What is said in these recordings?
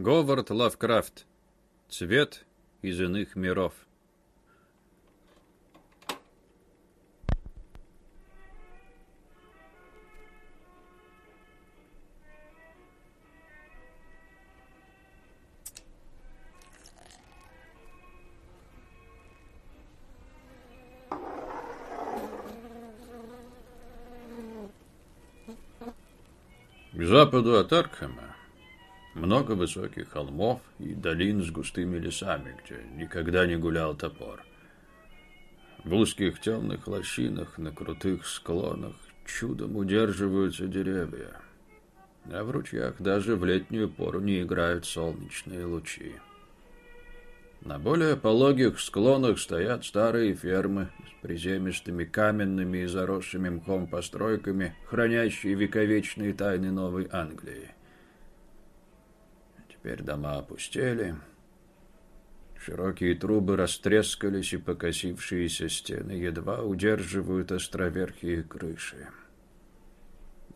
Говард Лавкрафт. Цвет из иных миров. К западу от Аркхема много высоких холмов и долин с густыми лесами, где никогда не гулял топор. В узких темных лощинах на крутых склонах чудом удерживаются деревья, а в ручьях даже в летнюю пору не играют солнечные лучи. На более пологих склонах стоят старые фермы с приземистыми каменными и заросшими мхом постройками, хранящие вековечные тайны Новой Англии. Теперь дома опустели, широкие трубы растрескались, и покосившиеся стены едва удерживают островерхие крыши.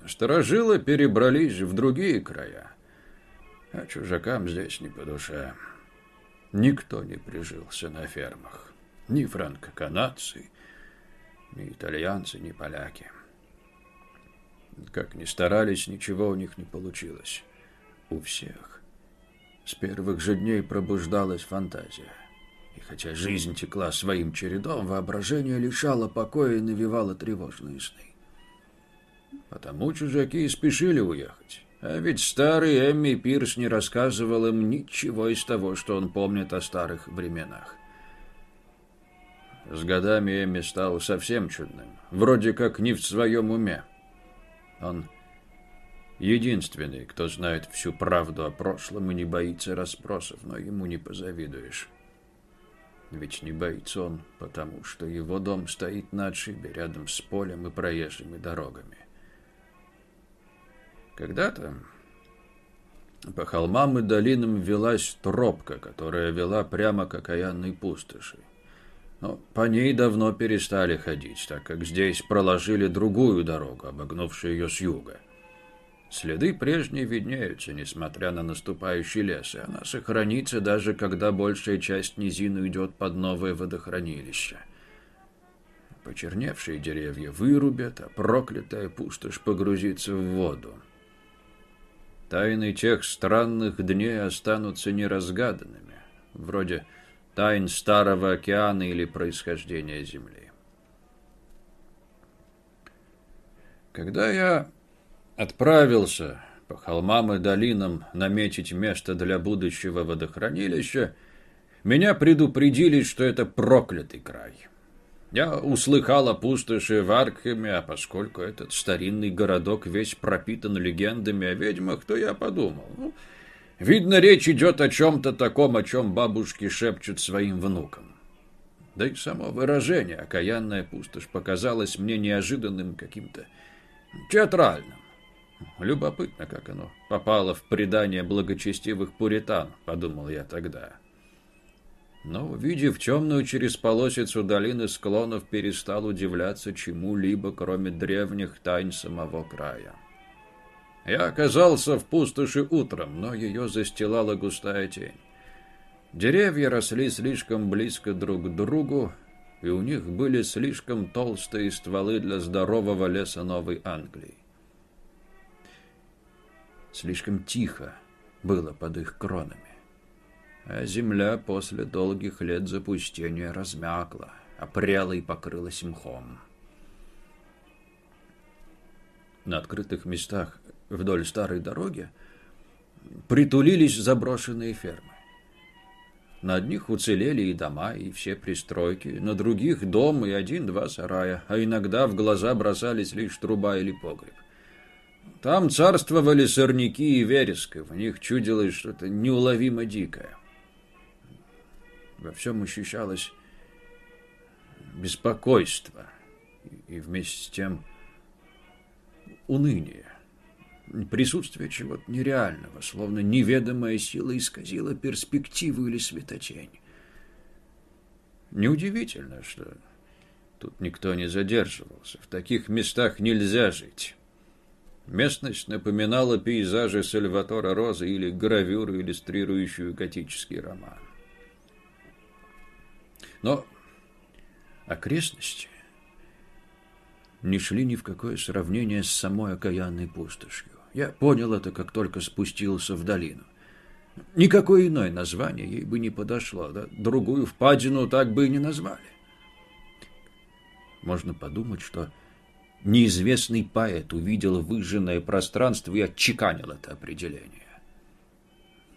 Сторожилы перебрались в другие края, а чужакам здесь не по душе. Никто не прижился на фермах. Ни франко-канадцы, ни итальянцы, ни поляки. Как ни старались, ничего у них не получилось. У всех. С первых же дней пробуждалась фантазия. И хотя жизнь текла своим чередом, воображение лишало покоя и навевало тревожные сны. Потому чужаки и спешили уехать. А ведь старый Эмми Пирс не рассказывал им ничего из того, что он помнит о старых временах. С годами Эмми стал совсем чудным, вроде как не в своем уме. Он единственный, кто знает всю правду о прошлом и не боится расспросов, но ему не позавидуешь. Ведь не боится он, потому что его дом стоит на отшибе рядом с полем и проезжими дорогами. Когда-то по холмам и долинам велась тропка, которая вела прямо к окаянной пустоши. Но по ней давно перестали ходить, так как здесь проложили другую дорогу, обогнувшую ее с юга. Следы прежние виднеются, несмотря на наступающий лес, и она сохранится даже когда большая часть низины идет под новое водохранилище. Почерневшие деревья вырубят, а проклятая пустошь погрузится в воду. Тайны тех странных дней останутся неразгаданными, вроде тайн Старого океана или происхождения Земли. Когда я отправился по холмам и долинам наметить место для будущего водохранилища, меня предупредили, что это проклятый край – я услыхал о пустоши в Аркхеме, а поскольку этот старинный городок весь пропитан легендами о ведьмах, то я подумал, ну, видно, речь идет о чем-то таком, о чем бабушки шепчут своим внукам. Да и само выражение «окаянная пустошь» показалось мне неожиданным каким-то театральным. Любопытно, как оно попало в предание благочестивых пуритан, подумал я тогда. — но, увидев темную через полосицу долины склонов, перестал удивляться чему-либо, кроме древних тайн самого края. Я оказался в пустоши утром, но ее застилала густая тень. Деревья росли слишком близко друг к другу, и у них были слишком толстые стволы для здорового леса Новой Англии. Слишком тихо было под их кронами а земля после долгих лет запустения размякла, опряла и покрылась мхом. На открытых местах вдоль старой дороги притулились заброшенные фермы. На одних уцелели и дома, и все пристройки, на других дом и один-два сарая, а иногда в глаза бросались лишь труба или погреб. Там царствовали сорняки и вереск, в них чудилось что-то неуловимо дикое. Во всем ощущалось беспокойство и вместе с тем уныние. Присутствие чего-то нереального, словно неведомая сила исказила перспективу или светотень. Неудивительно, что тут никто не задерживался. В таких местах нельзя жить. Местность напоминала пейзажи Сальватора Роза или гравюру, иллюстрирующую готический роман. Но окрестности не шли ни в какое сравнение с самой окаянной пустошью. Я понял это, как только спустился в долину. Никакое иное название ей бы не подошло, да другую впадину так бы и не назвали. Можно подумать, что неизвестный поэт увидел выжженное пространство и отчеканил это определение.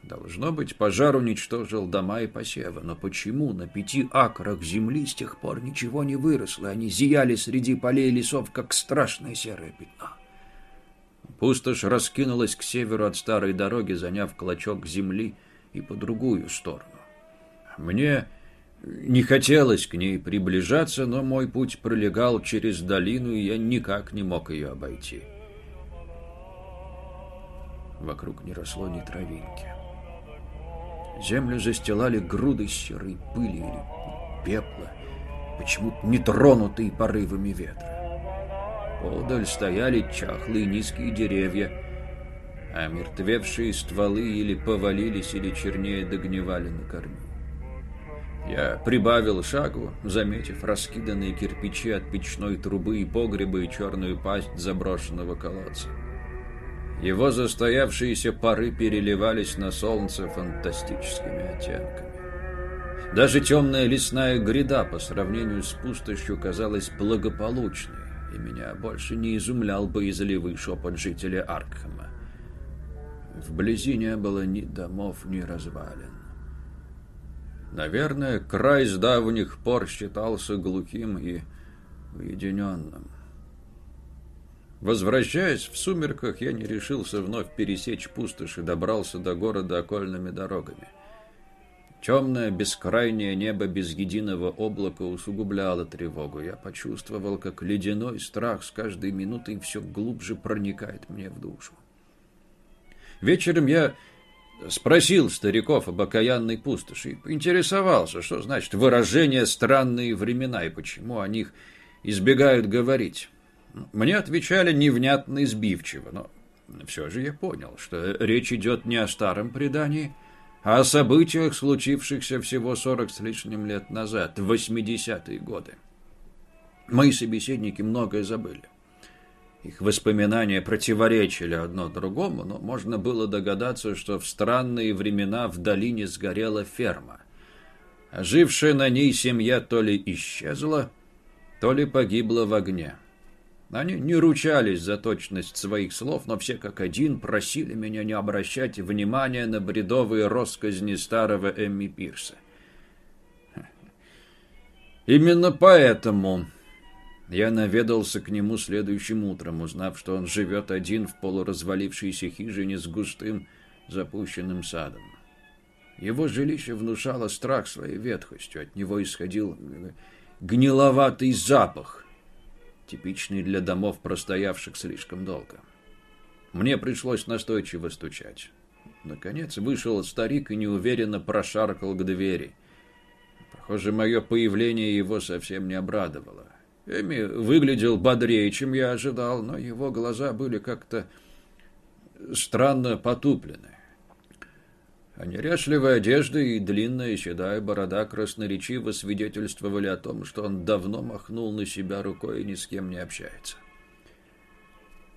Должно быть, пожар уничтожил дома и посевы, но почему на пяти акрах земли с тех пор ничего не выросло, они зияли среди полей и лесов, как страшное серое пятно? Пустошь раскинулась к северу от старой дороги, заняв клочок земли и по другую сторону. Мне не хотелось к ней приближаться, но мой путь пролегал через долину, и я никак не мог ее обойти. Вокруг не росло ни травинки. Землю застилали груды серой пыли или пепла, почему-то не тронутые порывами ветра. Подаль стояли чахлые низкие деревья, а мертвевшие стволы или повалились, или чернее догнивали на корню. Я прибавил шагу, заметив раскиданные кирпичи от печной трубы и погреба и черную пасть заброшенного колодца. Его застоявшиеся пары переливались на солнце фантастическими оттенками. Даже темная лесная гряда по сравнению с пустошью казалась благополучной, и меня больше не изумлял боязливый шепот жителя Аркхема. Вблизи не было ни домов, ни развалин. Наверное, край с давних пор считался глухим и уединенным. Возвращаясь в сумерках, я не решился вновь пересечь пустошь и добрался до города окольными дорогами. Темное, бескрайнее небо без единого облака усугубляло тревогу. Я почувствовал, как ледяной страх с каждой минутой все глубже проникает мне в душу. Вечером я Спросил стариков об окаянной пустоши и поинтересовался, что значит выражение «странные времена» и почему о них избегают говорить. Мне отвечали невнятно и сбивчиво, но все же я понял, что речь идет не о старом предании, а о событиях, случившихся всего сорок с лишним лет назад, в 80-е годы. Мои собеседники многое забыли. Их воспоминания противоречили одно другому, но можно было догадаться, что в странные времена в долине сгорела ферма. А жившая на ней семья то ли исчезла, то ли погибла в огне. Они не ручались за точность своих слов, но все как один просили меня не обращать внимания на бредовые росказни старого Эмми Пирса. Именно поэтому я наведался к нему следующим утром, узнав, что он живет один в полуразвалившейся хижине с густым запущенным садом. Его жилище внушало страх своей ветхостью, от него исходил гниловатый запах, типичный для домов, простоявших слишком долго. Мне пришлось настойчиво стучать. Наконец вышел старик и неуверенно прошаркал к двери. Похоже, мое появление его совсем не обрадовало. Эми выглядел бодрее, чем я ожидал, но его глаза были как-то странно потуплены. А неряшливая одежда и длинная седая борода красноречиво свидетельствовали о том, что он давно махнул на себя рукой и ни с кем не общается.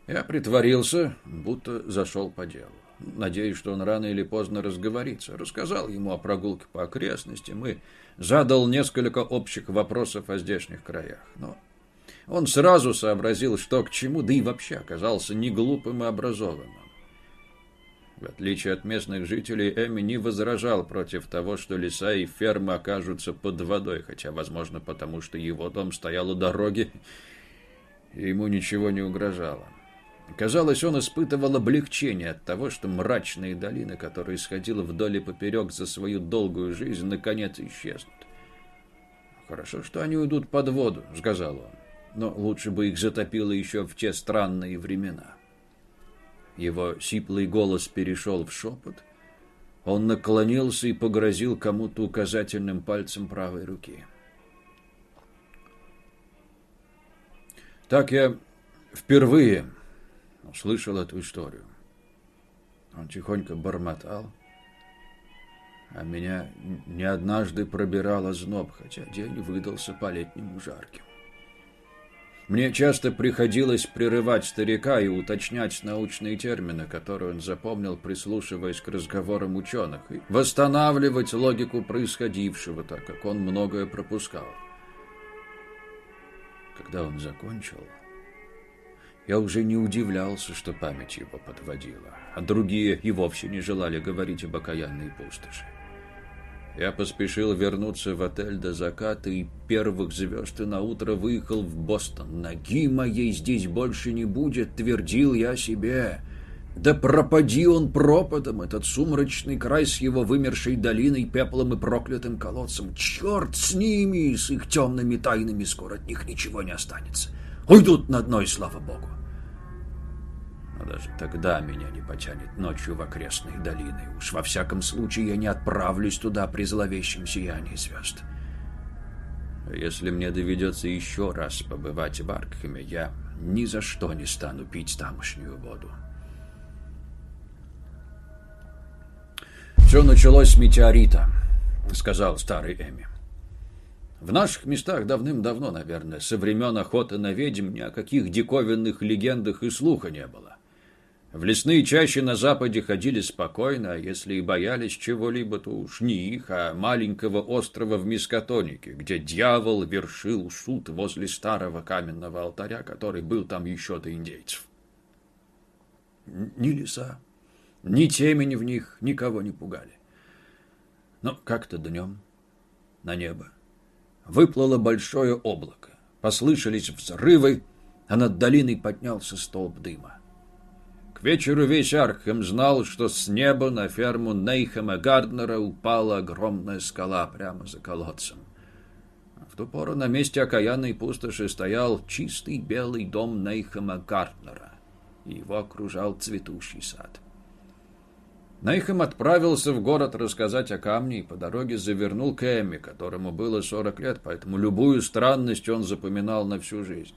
Я притворился, будто зашел по делу. Надеюсь, что он рано или поздно разговорится. Рассказал ему о прогулке по окрестностям и задал несколько общих вопросов о здешних краях. Но он сразу сообразил, что к чему, да и вообще оказался не глупым и образованным. В отличие от местных жителей, Эми не возражал против того, что леса и фермы окажутся под водой, хотя, возможно, потому что его дом стоял у дороги, и ему ничего не угрожало. Казалось, он испытывал облегчение от того, что мрачные долины, которые сходил вдоль и поперек за свою долгую жизнь, наконец исчезнут. «Хорошо, что они уйдут под воду», — сказал он, — «но лучше бы их затопило еще в те странные времена». Его сиплый голос перешел в шепот. Он наклонился и погрозил кому-то указательным пальцем правой руки. Так я впервые услышал эту историю. Он тихонько бормотал, а меня не однажды пробирал озноб, хотя день выдался по-летнему жарким. Мне часто приходилось прерывать старика и уточнять научные термины, которые он запомнил, прислушиваясь к разговорам ученых, и восстанавливать логику происходившего, так как он многое пропускал. Когда он закончил, я уже не удивлялся, что память его подводила, а другие и вовсе не желали говорить об окаянной пустоши. Я поспешил вернуться в отель до заката и первых звезд и на утро выехал в Бостон. Ноги моей здесь больше не будет, твердил я себе. Да пропади он пропадом, этот сумрачный край с его вымершей долиной, пеплом и проклятым колодцем. Черт с ними, с их темными тайнами, скоро от них ничего не останется. Уйдут на дно, и слава богу. Но даже тогда меня не потянет ночью в окрестные долины. Уж во всяком случае я не отправлюсь туда при зловещем сиянии звезд. Если мне доведется еще раз побывать в Аркхеме, я ни за что не стану пить тамошнюю воду. «Все началось с метеорита», — сказал старый Эми. В наших местах давным-давно, наверное, со времен охоты на ведьм ни о каких диковинных легендах и слуха не было. В лесные чащи на западе ходили спокойно, а если и боялись чего-либо, то уж не их, а маленького острова в Мискотонике, где дьявол вершил суд возле старого каменного алтаря, который был там еще до индейцев. Ни леса, ни темень в них никого не пугали. Но как-то днем на небо выплыло большое облако, послышались взрывы, а над долиной поднялся столб дыма. К вечеру весь Аркхем знал, что с неба на ферму Нейхема Гарднера упала огромная скала прямо за колодцем. В ту пору на месте окаянной пустоши стоял чистый белый дом Нейхема Гарднера, и его окружал цветущий сад. Нейхем отправился в город рассказать о камне и по дороге завернул к Эмми, которому было сорок лет, поэтому любую странность он запоминал на всю жизнь.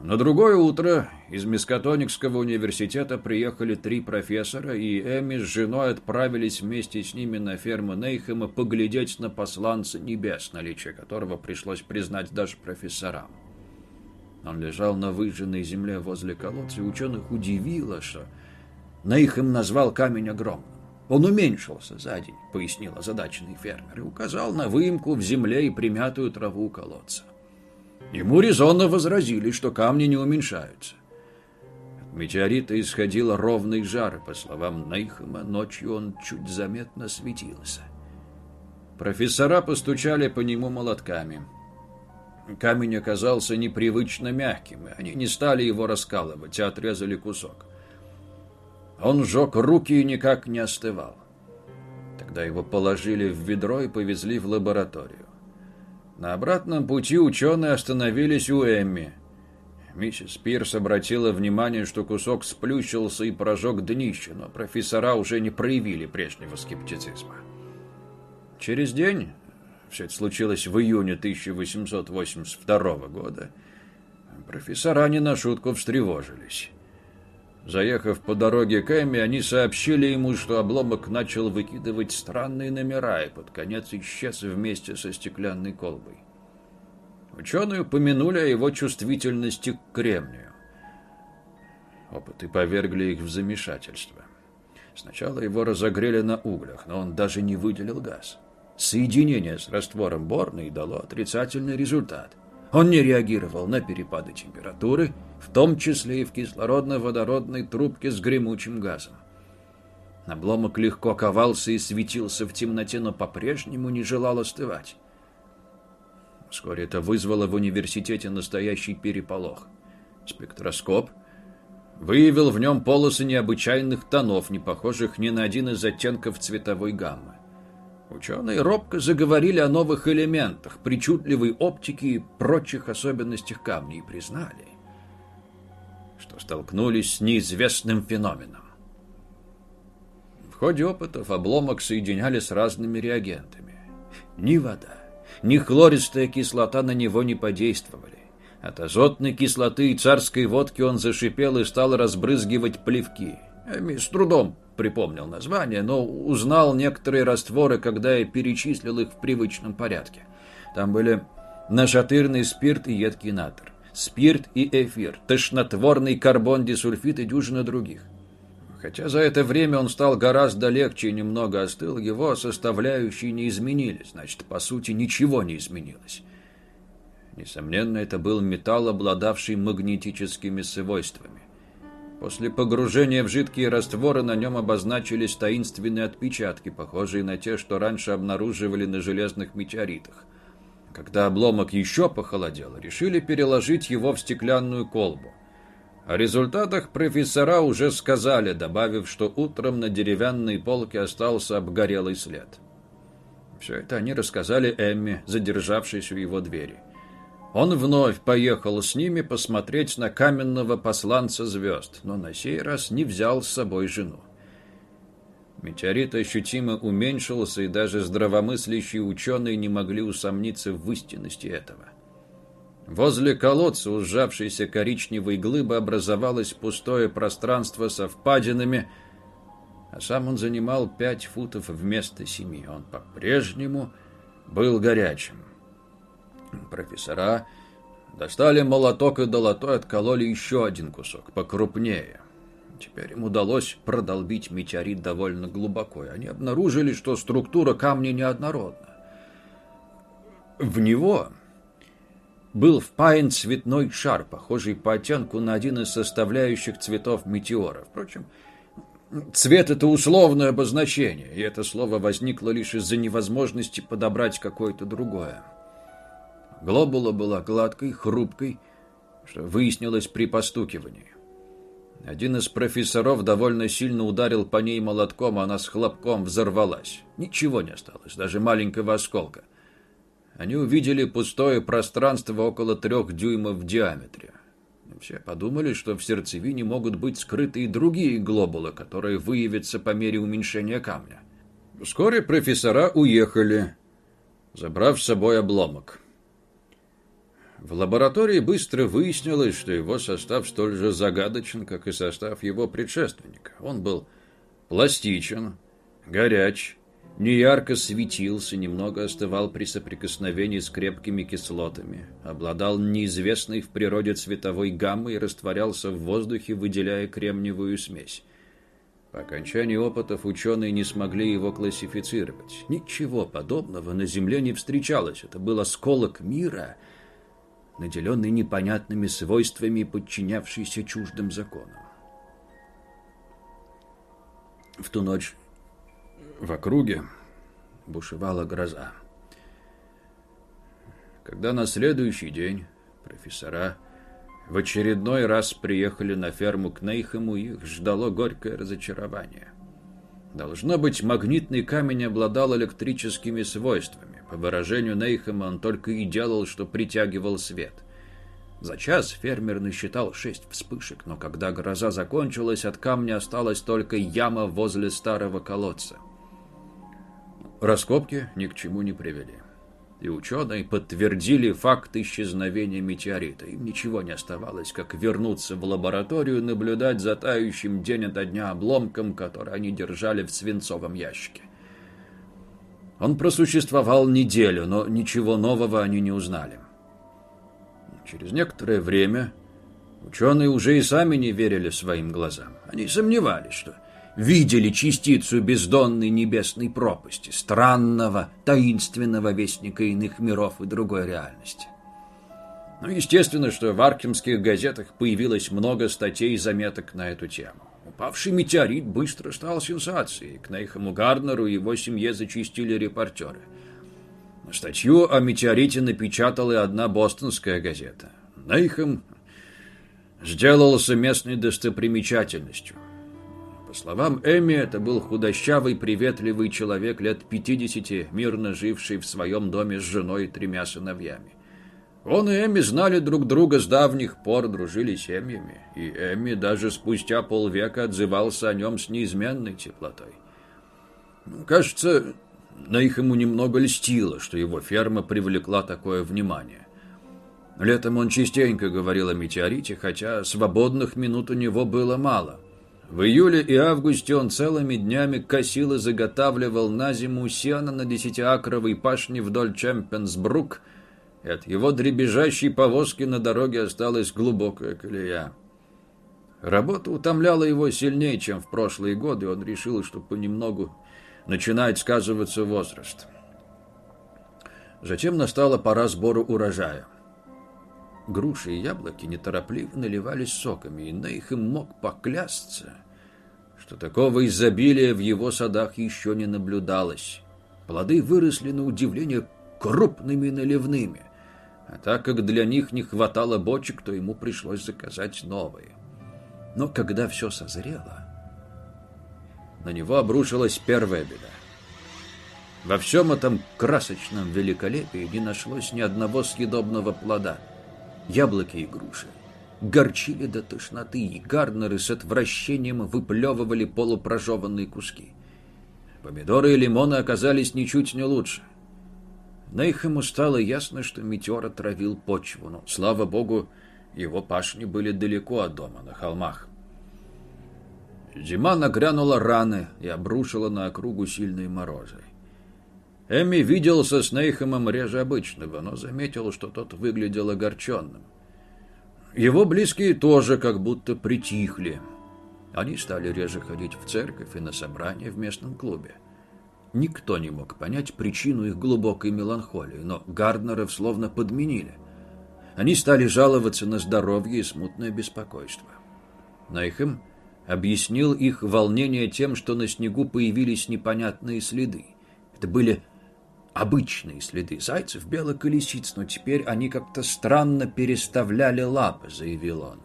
На другое утро из Мискотоникского университета приехали три профессора, и Эми с женой отправились вместе с ними на ферму Нейхема поглядеть на посланца небес, наличие которого пришлось признать даже профессорам. Он лежал на выжженной земле возле колодца, и ученых удивило, что Нейхем назвал камень огромным. Он уменьшился за день, пояснил озадаченный фермер, и указал на выемку в земле и примятую траву колодца. Ему резонно возразили, что камни не уменьшаются. От метеорита исходил ровный жар, по словам Нейхема, ночью он чуть заметно светился. Профессора постучали по нему молотками. Камень оказался непривычно мягким, и они не стали его раскалывать, а отрезали кусок. Он сжег руки и никак не остывал. Тогда его положили в ведро и повезли в лабораторию. На обратном пути ученые остановились у Эмми. Миссис Пирс обратила внимание, что кусок сплющился и прожег днище, но профессора уже не проявили прежнего скептицизма. Через день, все это случилось в июне 1882 года, профессора не на шутку встревожились. Заехав по дороге к Эмми, они сообщили ему, что обломок начал выкидывать странные номера и под конец исчез вместе со стеклянной колбой. Ученые упомянули о его чувствительности к кремнию. Опыты повергли их в замешательство. Сначала его разогрели на углях, но он даже не выделил газ. Соединение с раствором борной дало отрицательный результат. Он не реагировал на перепады температуры в том числе и в кислородно-водородной трубке с гремучим газом. Обломок легко ковался и светился в темноте, но по-прежнему не желал остывать. Вскоре это вызвало в университете настоящий переполох. Спектроскоп выявил в нем полосы необычайных тонов, не похожих ни на один из оттенков цветовой гаммы. Ученые робко заговорили о новых элементах, причудливой оптике и прочих особенностях камней и признали, столкнулись с неизвестным феноменом. В ходе опытов обломок соединяли с разными реагентами. Ни вода, ни хлористая кислота на него не подействовали. От азотной кислоты и царской водки он зашипел и стал разбрызгивать плевки. Эми с трудом припомнил название, но узнал некоторые растворы, когда я перечислил их в привычном порядке. Там были нашатырный спирт и едкий натр, спирт и эфир, тошнотворный карбон-дисульфид и дюжина других. Хотя за это время он стал гораздо легче и немного остыл, его составляющие не изменились, значит, по сути, ничего не изменилось. Несомненно, это был металл, обладавший магнетическими свойствами. После погружения в жидкие растворы на нем обозначились таинственные отпечатки, похожие на те, что раньше обнаруживали на железных метеоритах. Когда обломок еще похолодел, решили переложить его в стеклянную колбу. О результатах профессора уже сказали, добавив, что утром на деревянной полке остался обгорелый след. Все это они рассказали Эмме, задержавшейся у его двери. Он вновь поехал с ними посмотреть на каменного посланца звезд, но на сей раз не взял с собой жену. Метеорит ощутимо уменьшился, и даже здравомыслящие ученые не могли усомниться в истинности этого. Возле колодца у сжавшейся коричневой глыбы образовалось пустое пространство со впадинами, а сам он занимал пять футов вместо семи. Он по-прежнему был горячим. Профессора достали молоток и долотой откололи еще один кусок, покрупнее. Теперь им удалось продолбить метеорит довольно глубоко, и они обнаружили, что структура камня неоднородна. В него был впаян цветной шар, похожий по оттенку на один из составляющих цветов метеора. Впрочем, цвет — это условное обозначение, и это слово возникло лишь из-за невозможности подобрать какое-то другое. Глобула была гладкой, хрупкой, что выяснилось при постукивании. Один из профессоров довольно сильно ударил по ней молотком, а она с хлопком взорвалась. Ничего не осталось, даже маленького осколка. Они увидели пустое пространство около трех дюймов в диаметре. Все подумали, что в сердцевине могут быть скрыты и другие глобулы, которые выявятся по мере уменьшения камня. Вскоре профессора уехали, забрав с собой обломок. В лаборатории быстро выяснилось, что его состав столь же загадочен, как и состав его предшественника. Он был пластичен, горяч, неярко светился, немного остывал при соприкосновении с крепкими кислотами, обладал неизвестной в природе цветовой гаммой и растворялся в воздухе, выделяя кремниевую смесь. По окончании опытов ученые не смогли его классифицировать. Ничего подобного на Земле не встречалось. Это был осколок мира — наделенный непонятными свойствами, подчинявшийся чуждым законам. В ту ночь в округе бушевала гроза. Когда на следующий день профессора в очередной раз приехали на ферму к Нейхему, их ждало горькое разочарование. Должно быть, магнитный камень обладал электрическими свойствами. По выражению Нейхема, он только и делал, что притягивал свет. За час фермер насчитал шесть вспышек, но когда гроза закончилась, от камня осталась только яма возле старого колодца. Раскопки ни к чему не привели. И ученые подтвердили факт исчезновения метеорита. Им ничего не оставалось, как вернуться в лабораторию и наблюдать за тающим день ото дня обломком, который они держали в свинцовом ящике. Он просуществовал неделю, но ничего нового они не узнали. Через некоторое время ученые уже и сами не верили своим глазам. Они сомневались, что видели частицу бездонной небесной пропасти, странного, таинственного вестника иных миров и другой реальности. Ну, естественно, что в аркемских газетах появилось много статей и заметок на эту тему. Упавший метеорит быстро стал сенсацией. К Нейхаму Гарднеру и его семье зачистили репортеры. Статью о метеорите напечатала и одна бостонская газета. Нейхам сделался местной достопримечательностью. По словам Эми, это был худощавый, приветливый человек лет 50, мирно живший в своем доме с женой и тремя сыновьями. Он и Эми знали друг друга с давних пор, дружили семьями, и Эми даже спустя полвека отзывался о нем с неизменной теплотой. Кажется, на их ему немного льстило, что его ферма привлекла такое внимание. Летом он частенько говорил о метеорите, хотя свободных минут у него было мало. В июле и августе он целыми днями косил и заготавливал на зиму сено на десятиакровой пашне вдоль Чемпенсбрук, и от его дребезжащей повозки на дороге осталась глубокая колея. Работа утомляла его сильнее, чем в прошлые годы, и он решил, что понемногу начинает сказываться возраст. Затем настала пора сбора урожая. Груши и яблоки неторопливо наливались соками, и Нейхем мог поклясться, что такого изобилия в его садах еще не наблюдалось. Плоды выросли на удивление крупными наливными, а так как для них не хватало бочек, то ему пришлось заказать новые. Но когда все созрело, на него обрушилась первая беда. Во всем этом красочном великолепии не нашлось ни одного съедобного плода – яблоки и груши. Горчили до тошноты, и Гарднеры с отвращением выплевывали полупрожеванные куски. Помидоры и лимоны оказались ничуть не лучше. Нейхему стало ясно, что метеор отравил почву, но, слава богу, его пашни были далеко от дома, на холмах. Зима нагрянула раны и обрушила на округу сильные морозы. Эми виделся с Нейхемом реже обычного, но заметил, что тот выглядел огорченным. Его близкие тоже как будто притихли. Они стали реже ходить в церковь и на собрания в местном клубе. Никто не мог понять причину их глубокой меланхолии, но Гарднеров словно подменили. Они стали жаловаться на здоровье и смутное беспокойство. Нейхем объяснил их волнение тем, что на снегу появились непонятные следы. Это были обычные следы зайцев, белых колесиц, но теперь они как-то странно переставляли лапы, заявил он.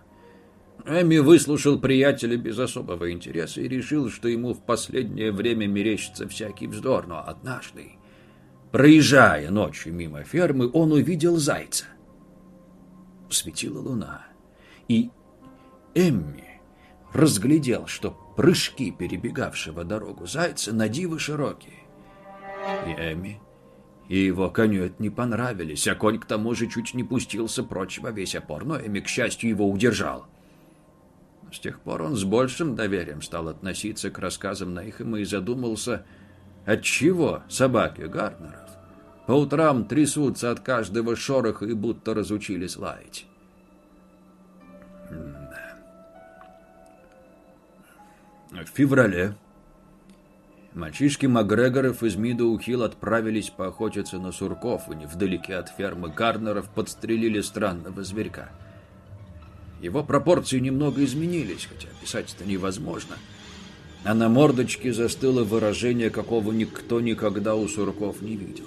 Эми выслушал приятеля без особого интереса и решил, что ему в последнее время мерещится всякий вздор, но однажды, проезжая ночью мимо фермы, он увидел зайца. Светила луна, и Эмми разглядел, что прыжки перебегавшего дорогу зайца на диво широкие. И Эми и его коню это не понравились, а конь к тому же чуть не пустился прочь во весь опор, но Эми, к счастью, его удержал. С тех пор он с большим доверием стал относиться к рассказам Нейхема и задумался, отчего собаки Гарднеров по утрам трясутся от каждого шороха и будто разучились лаять. В феврале Мальчишки Макгрегоров из Мидоухилл отправились поохотиться на сурков, и невдалеке от фермы Гарнеров подстрелили странного зверька. Его пропорции немного изменились, хотя описать это невозможно. А на мордочке застыло выражение, какого никто никогда у сурков не видел.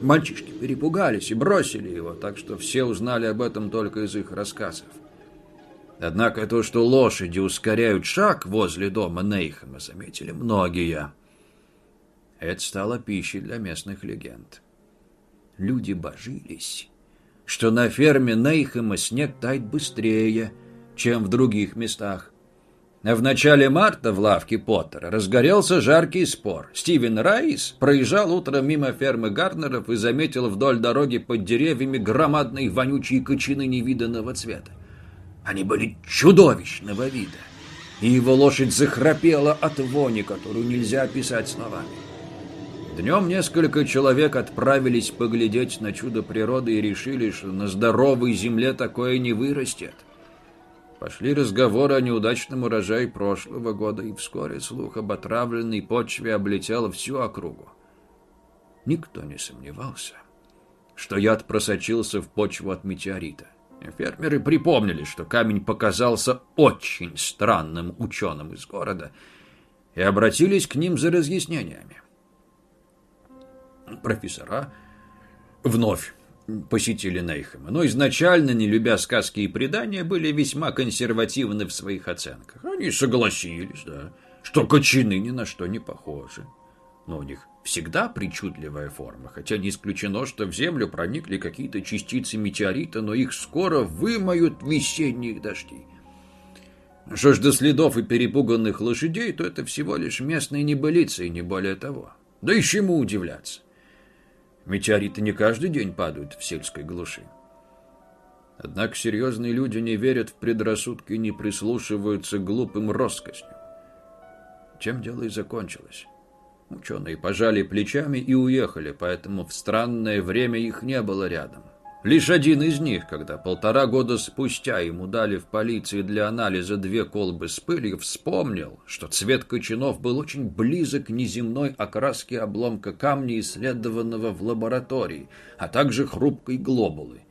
Мальчишки перепугались и бросили его, так что все узнали об этом только из их рассказов. Однако то, что лошади ускоряют шаг возле дома Нейхема, заметили многие – это стало пищей для местных легенд. Люди божились, что на ферме Нейхема снег тает быстрее, чем в других местах. А в начале марта в лавке Поттера разгорелся жаркий спор. Стивен Райс проезжал утром мимо фермы Гарднеров и заметил вдоль дороги под деревьями громадные вонючие кочаны невиданного цвета. Они были чудовищного вида, и его лошадь захрапела от вони, которую нельзя описать словами. Днем несколько человек отправились поглядеть на чудо природы и решили, что на здоровой земле такое не вырастет. Пошли разговоры о неудачном урожае прошлого года, и вскоре слух об отравленной почве облетел всю округу. Никто не сомневался, что яд просочился в почву от метеорита. Фермеры припомнили, что камень показался очень странным ученым из города, и обратились к ним за разъяснениями профессора вновь посетили Нейхема, но изначально, не любя сказки и предания, были весьма консервативны в своих оценках. Они согласились, да, что кочаны ни на что не похожи. Но у них всегда причудливая форма, хотя не исключено, что в Землю проникли какие-то частицы метеорита, но их скоро вымоют весенние дожди. Что ж до следов и перепуганных лошадей, то это всего лишь местные небылицы и не более того. Да и чему удивляться? Метеориты не каждый день падают в сельской глуши. Однако серьезные люди не верят в предрассудки и не прислушиваются к глупым роскошням. Чем дело и закончилось. Ученые пожали плечами и уехали, поэтому в странное время их не было рядом. Лишь один из них, когда полтора года спустя ему дали в полиции для анализа две колбы с пылью, вспомнил, что цвет кочанов был очень близок к неземной окраске обломка камня, исследованного в лаборатории, а также хрупкой глобулы.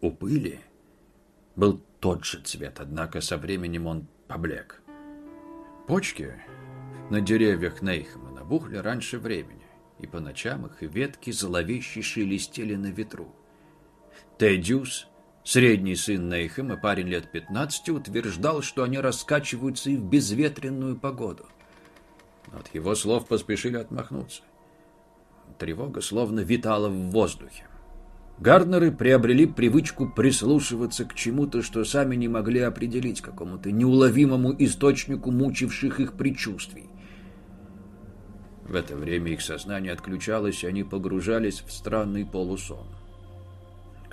У пыли был тот же цвет, однако со временем он поблек. Почки на деревьях Нейхема набухли раньше времени, и по ночам их ветки зловеще шелестели на ветру. Тедиус, средний сын Нейхема, парень лет 15, утверждал, что они раскачиваются и в безветренную погоду. От его слов поспешили отмахнуться. Тревога словно витала в воздухе. Гарднеры приобрели привычку прислушиваться к чему-то, что сами не могли определить, какому-то неуловимому источнику мучивших их предчувствий. В это время их сознание отключалось, и они погружались в странный полусон.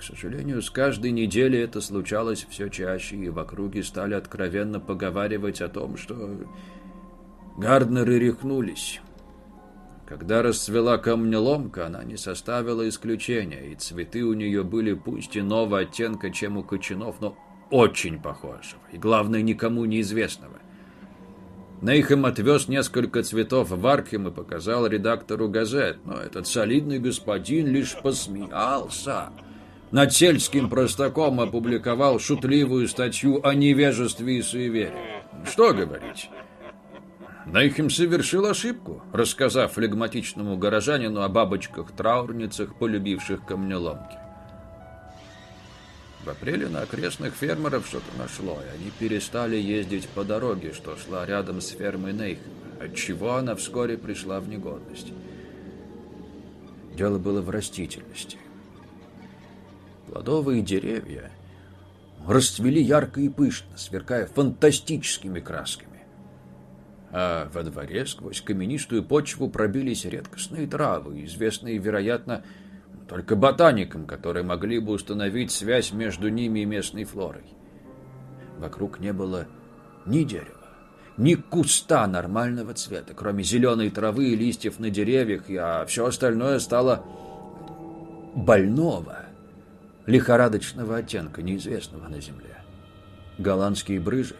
К сожалению, с каждой недели это случалось все чаще, и в округе стали откровенно поговаривать о том, что Гарднеры рехнулись. Когда расцвела камнеломка, она не составила исключения, и цветы у нее были пусть и нового оттенка, чем у кочанов, но очень похожего, и, главное, никому неизвестного. Нейхем отвез несколько цветов в Аркхем и показал редактору газет, но этот солидный господин лишь посмеялся – над сельским простаком опубликовал шутливую статью о невежестве и суеверии. Что говорить? Найхем совершил ошибку, рассказав флегматичному горожанину о бабочках-траурницах, полюбивших камнеломки. В апреле на окрестных фермеров что-то нашло, и они перестали ездить по дороге, что шла рядом с фермой Нейхема, отчего она вскоре пришла в негодность. Дело было в растительности. Плодовые деревья расцвели ярко и пышно, сверкая фантастическими красками. А во дворе сквозь каменистую почву пробились редкостные травы, известные, вероятно, только ботаникам, которые могли бы установить связь между ними и местной флорой. Вокруг не было ни дерева, ни куста нормального цвета, кроме зеленой травы и листьев на деревьях, а все остальное стало больного, лихорадочного оттенка, неизвестного на земле. Голландские брыжи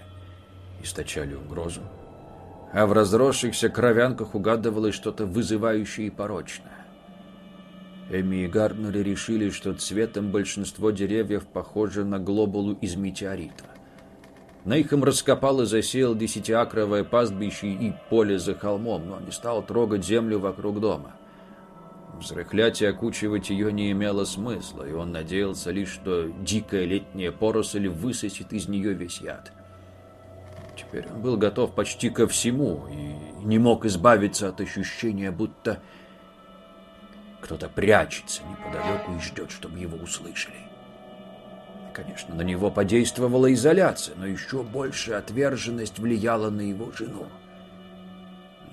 источали угрозу, а в разросшихся кровянках угадывалось что-то вызывающее и порочное. Эми и Гарднеры решили, что цветом большинство деревьев похоже на глобулу из метеорита. Нейхем раскопал и засеял десятиакровое пастбище и поле за холмом, но не стал трогать землю вокруг дома. Взрыхлять и окучивать ее не имело смысла, и он надеялся лишь, что дикая летняя поросль высосет из нее весь яд. Теперь он был готов почти ко всему и не мог избавиться от ощущения, будто кто-то прячется неподалеку и ждет, чтобы его услышали. Конечно, на него подействовала изоляция, но еще больше отверженность влияла на его жену.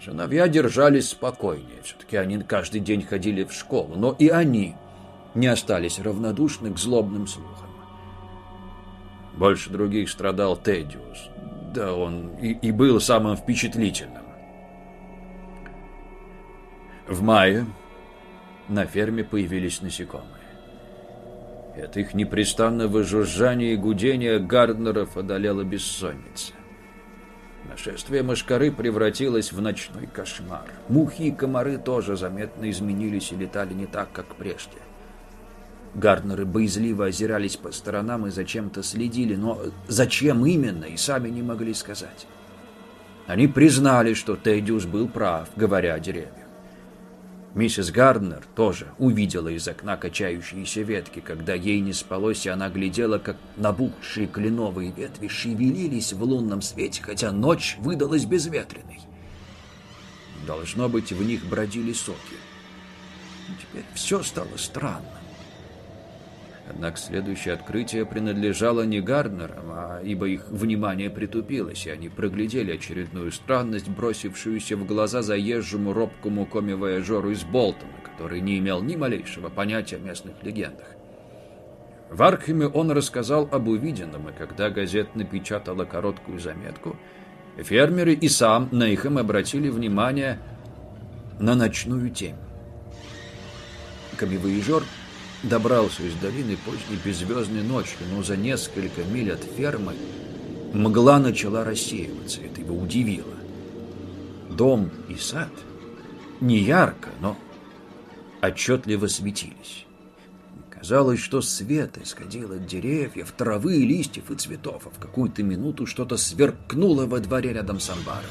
Сыновья держались спокойнее. Все-таки они каждый день ходили в школу. Но и они не остались равнодушны к злобным слухам. Больше других страдал Тедиус. Да, он и, и был самым впечатлительным. В мае на ферме появились насекомые. от их непрестанного жужжания и гудения Гарднеров одолела бессонница. Нашествие мошкары превратилось в ночной кошмар. Мухи и комары тоже заметно изменились и летали не так, как прежде. Гарднеры боязливо озирались по сторонам и зачем-то следили, но зачем именно, и сами не могли сказать. Они признали, что Тедиус был прав, говоря о деревьях. Миссис Гарднер тоже увидела из окна качающиеся ветки, когда ей не спалось, и она глядела, как набухшие кленовые ветви шевелились в лунном свете, хотя ночь выдалась безветренной. Должно быть, в них бродили соки. Теперь все стало странным. Однако следующее открытие принадлежало не Гарднерам, а ибо их внимание притупилось, и они проглядели очередную странность, бросившуюся в глаза заезжему робкому коми-вояжеру из Болтона, который не имел ни малейшего понятия о местных легендах. В Аркхеме он рассказал об увиденном, и когда газета напечатала короткую заметку, фермеры и сам Нейхем обратили внимание на ночную тень. Камевоежор добрался из долины поздней беззвездной ночью, но за несколько миль от фермы мгла начала рассеиваться. Это его удивило. Дом и сад не ярко, но отчетливо светились. Казалось, что свет исходил от деревьев, травы, листьев и цветов, а в какую-то минуту что-то сверкнуло во дворе рядом с амбаром.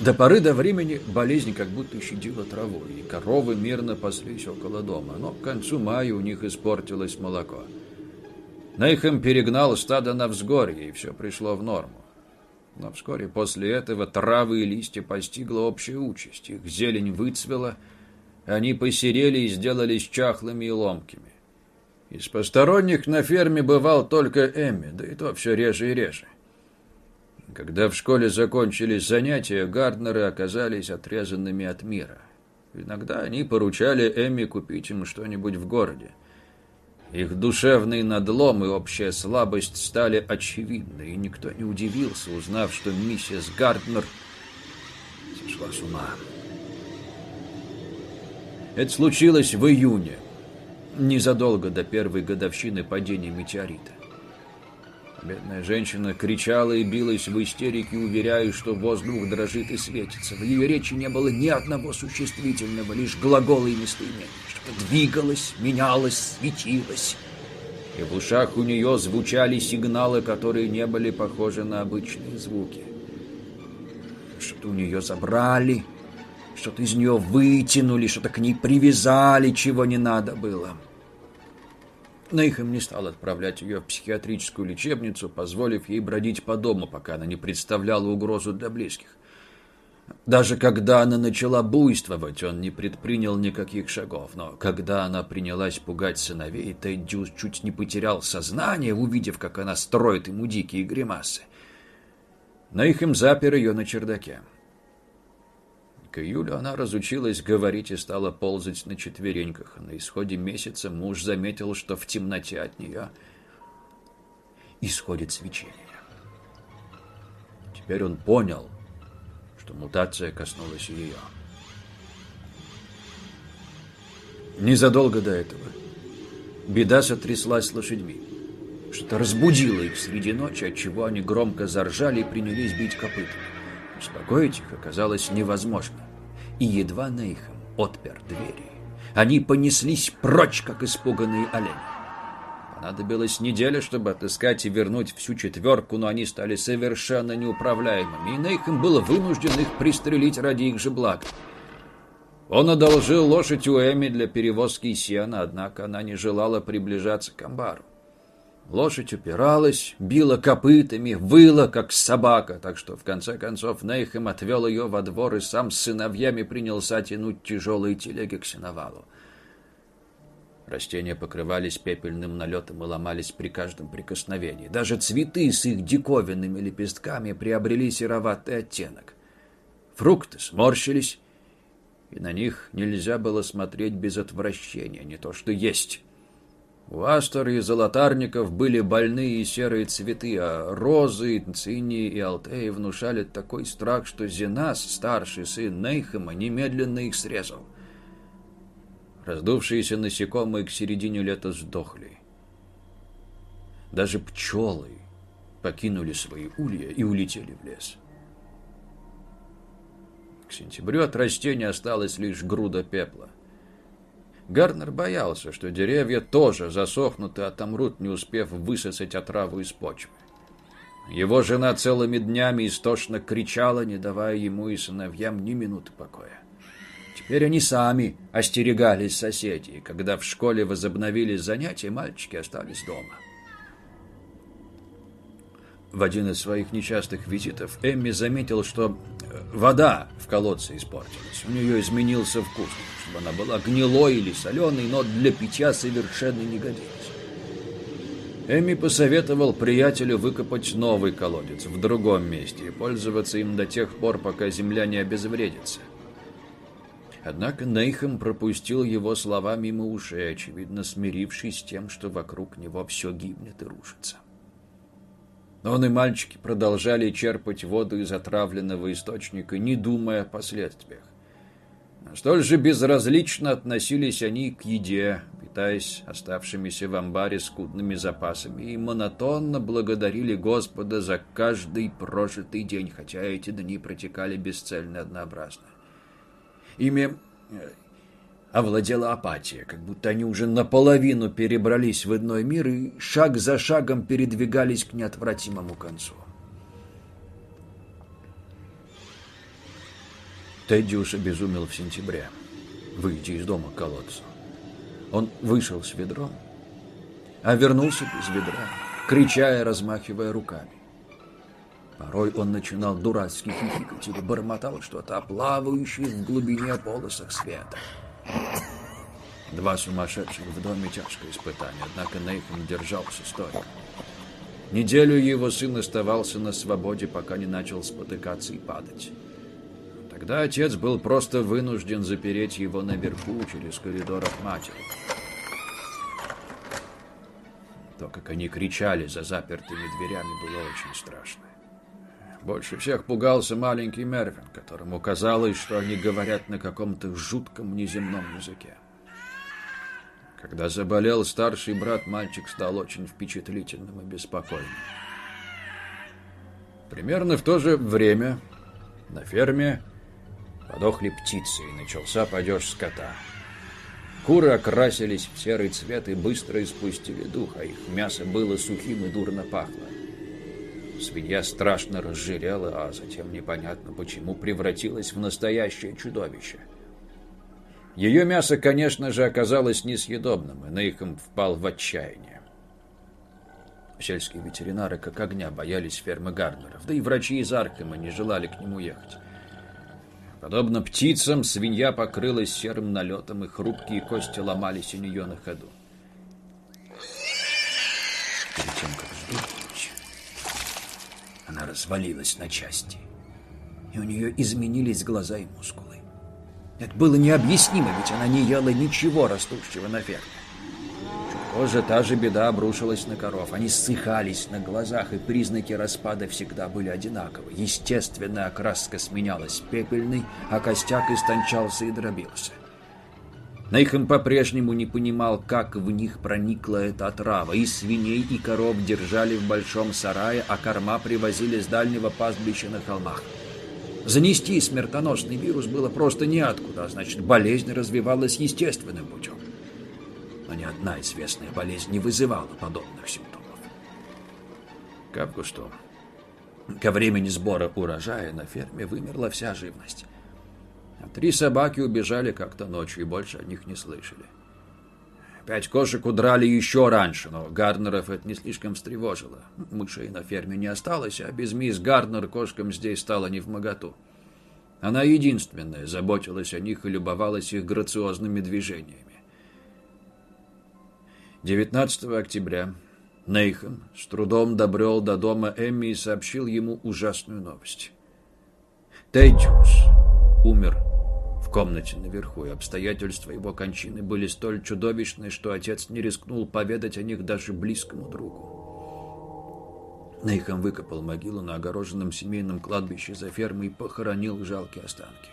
До поры до времени болезнь как будто щадила траву, и коровы мирно паслись около дома, но к концу мая у них испортилось молоко. Нейхем перегнал стадо на взгорье, и все пришло в норму. Но вскоре после этого травы и листья постигла общая участь. Их зелень выцвела, они посерели и сделались чахлыми и ломкими. Из посторонних на ферме бывал только Эмми, да и то все реже и реже. Когда в школе закончились занятия, Гарднеры оказались отрезанными от мира. Иногда они поручали Эмми купить им что-нибудь в городе. Их душевный надлом и общая слабость стали очевидны, и никто не удивился, узнав, что миссис Гарднер сошла с ума. Это случилось в июне, незадолго до первой годовщины падения метеорита. Бедная женщина кричала и билась в истерике, уверяя, что воздух дрожит и светится. В ее речи не было ни одного существительного, лишь глаголы и местоимения. Что-то двигалось, менялось, светилось. И в ушах у нее звучали сигналы, которые не были похожи на обычные звуки. Что-то у нее забрали, что-то из нее вытянули, что-то к ней привязали, чего не надо было. — Нейхем не стал отправлять ее в психиатрическую лечебницу, позволив ей бродить по дому, пока она не представляла угрозу для близких. Даже когда она начала буйствовать, он не предпринял никаких шагов, но когда она принялась пугать сыновей, Теддюс чуть не потерял сознание, увидев, как она строит ему дикие гримасы. Нейхем запер ее на чердаке. К июлю она разучилась говорить и стала ползать на четвереньках. На исходе месяца муж заметил, что в темноте от нее исходит свечение. Теперь он понял, что мутация коснулась ее. Незадолго до этого беда сотряслась с лошадьми. Что-то разбудило их среди ночи, отчего они громко заржали и принялись бить копытами. Успокоить их оказалось невозможно. И едва Нейхем отпер двери, они понеслись прочь, как испуганные олени. Понадобилась неделя, чтобы отыскать и вернуть всю четверку, но они стали совершенно неуправляемыми, и Нейхем был вынужден их пристрелить ради их же блага. Он одолжил лошадь у Эми для перевозки сена, однако она не желала приближаться к амбару. Лошадь упиралась, била копытами, выла, как собака, так что в конце концов Нейхем отвел ее во двор и сам с сыновьями принялся тянуть тяжелые телеги к сеновалу. Растения покрывались пепельным налетом и ломались при каждом прикосновении. Даже цветы с их диковинными лепестками приобрели сероватый оттенок. Фрукты сморщились, и на них нельзя было смотреть без отвращения, не то что есть. У астор и золотарников были больные и серые цветы, а розы, цинии и алтеи внушали такой страх, что Зенас, старший сын Нейхема, немедленно их срезал. Раздувшиеся насекомые к середине лета сдохли. Даже пчелы покинули свои улья и улетели в лес. К сентябрю от растения осталась лишь груда пепла. Гарнер боялся, что деревья тоже засохнут и отомрут, не успев высосать отраву из почвы. Его жена целыми днями истошно кричала, не давая ему и сыновьям ни минуты покоя. Теперь они сами остерегались соседей. Когда в школе возобновились занятия, мальчики остались дома. В один из своих нечастых визитов Эмми заметил, что вода в колодце испортилась. У нее изменился вкус чтобы она была гнилой или соленой, но для питья совершенно не годилась. Эми посоветовал приятелю выкопать новый колодец в другом месте и пользоваться им до тех пор, пока земля не обезвредится. Однако Нейхам пропустил его слова мимо ушей, очевидно смирившись с тем, что вокруг него все гибнет и рушится. Он и мальчики продолжали черпать воду из отравленного источника, не думая о последствиях. Столь же безразлично относились они к еде, питаясь оставшимися в амбаре скудными запасами, и монотонно благодарили Господа за каждый прожитый день, хотя эти дни протекали бесцельно однообразно. Ими э, овладела апатия, как будто они уже наполовину перебрались в иной мир и шаг за шагом передвигались к неотвратимому концу. Тедди уж обезумел в сентябре, выйдя из дома к колодцу. Он вышел с ведром, а вернулся без ведра, крича и размахивая руками. Порой он начинал дурацки хихикать или бормотал что-то о плавающих в глубине полосах света. Два сумасшедших в доме тяжкое испытание, однако Нейхан держался стойко. Неделю его сын оставался на свободе, пока не начал спотыкаться и падать. Тогда отец был просто вынужден запереть его наверху через коридор от матери. То, как они кричали за запертыми дверями, было очень страшно. Больше всех пугался маленький Мервин, которому казалось, что они говорят на каком-то жутком неземном языке. Когда заболел старший брат, мальчик стал очень впечатлительным и беспокойным. Примерно в то же время на ферме Подохли птицы, и начался падеж скота. Куры окрасились в серый цвет и быстро испустили дух, а их мясо было сухим и дурно пахло. Свинья страшно разжирела, а затем непонятно почему превратилась в настоящее чудовище. Ее мясо, конечно же, оказалось несъедобным, и Нейхам впал в отчаяние. Сельские ветеринары как огня боялись фермы Гарднеров, да и врачи из Аркема не желали к нему ехать. Подобно птицам, свинья покрылась серым налетом, и хрупкие кости ломались у нее на ходу. Она развалилась на части, и у нее изменились глаза и мускулы. Это было необъяснимо, ведь она не ела ничего растущего на ферме. Позже та же беда обрушилась на коров. Они ссыхались на глазах, и признаки распада всегда были одинаковы. Естественная окраска сменялась пепельной, а костяк истончался и дробился. Нейхем по-прежнему не понимал, как в них проникла эта отрава. И свиней, и коров держали в большом сарае, а корма привозили с дальнего пастбища на холмах. Занести смертоносный вирус было просто неоткуда, а значит, болезнь развивалась естественным путем но ни одна известная болезнь не вызывала подобных симптомов. К августу, ко времени сбора урожая на ферме вымерла вся живность. А три собаки убежали как-то ночью и больше о них не слышали. Пять кошек удрали еще раньше, но Гарднеров это не слишком встревожило. Мышей на ферме не осталось, а без мисс Гарднер кошкам здесь стало не в моготу. Она единственная заботилась о них и любовалась их грациозными движениями. 19 октября Нейхан с трудом добрел до дома Эмми и сообщил ему ужасную новость. Тейдиус умер в комнате наверху, и обстоятельства его кончины были столь чудовищны, что отец не рискнул поведать о них даже близкому другу. Нейхан выкопал могилу на огороженном семейном кладбище за фермой и похоронил жалкие останки.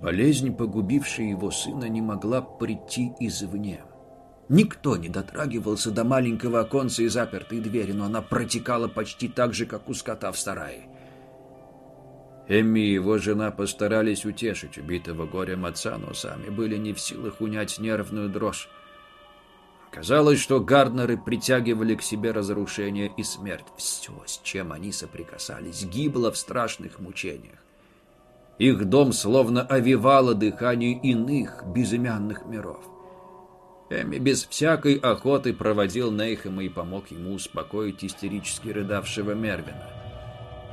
Болезнь, погубившая его сына, не могла прийти извне. Никто не дотрагивался до маленького оконца и запертой двери, но она протекала почти так же, как у скота в сарае. Эмми и его жена постарались утешить убитого горем отца, но сами были не в силах унять нервную дрожь. Казалось, что Гарднеры притягивали к себе разрушение и смерть. Все, с чем они соприкасались, гибло в страшных мучениях. Их дом словно овивало дыхание иных безымянных миров. Эми без всякой охоты проводил Нейхема и помог ему успокоить истерически рыдавшего Мервина.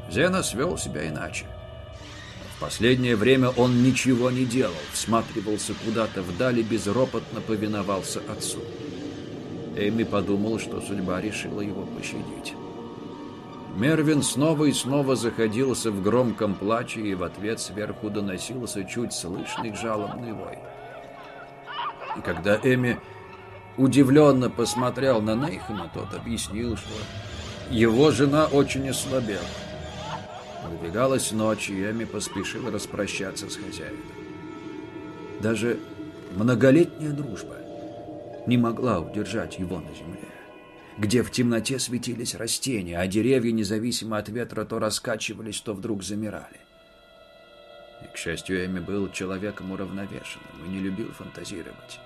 Зенос вел себя иначе. Последнее время он ничего не делал, всматривался куда-то вдали, безропотно повиновался отцу. Эми подумал, что судьба решила его пощадить. Мервин снова и снова заходился в громком плаче, и в ответ сверху доносился чуть слышный жалобный вой. И когда Эми удивленно посмотрел на Нейхема, тот объяснил, что его жена очень ослабела. Надвигалась ночь, и Эми поспешил распрощаться с хозяином. Даже многолетняя дружба не могла удержать его на земле, где в темноте светились растения, а деревья, независимо от ветра, то раскачивались, то вдруг замирали. И, к счастью, Эми был человеком уравновешенным и не любил фантазировать.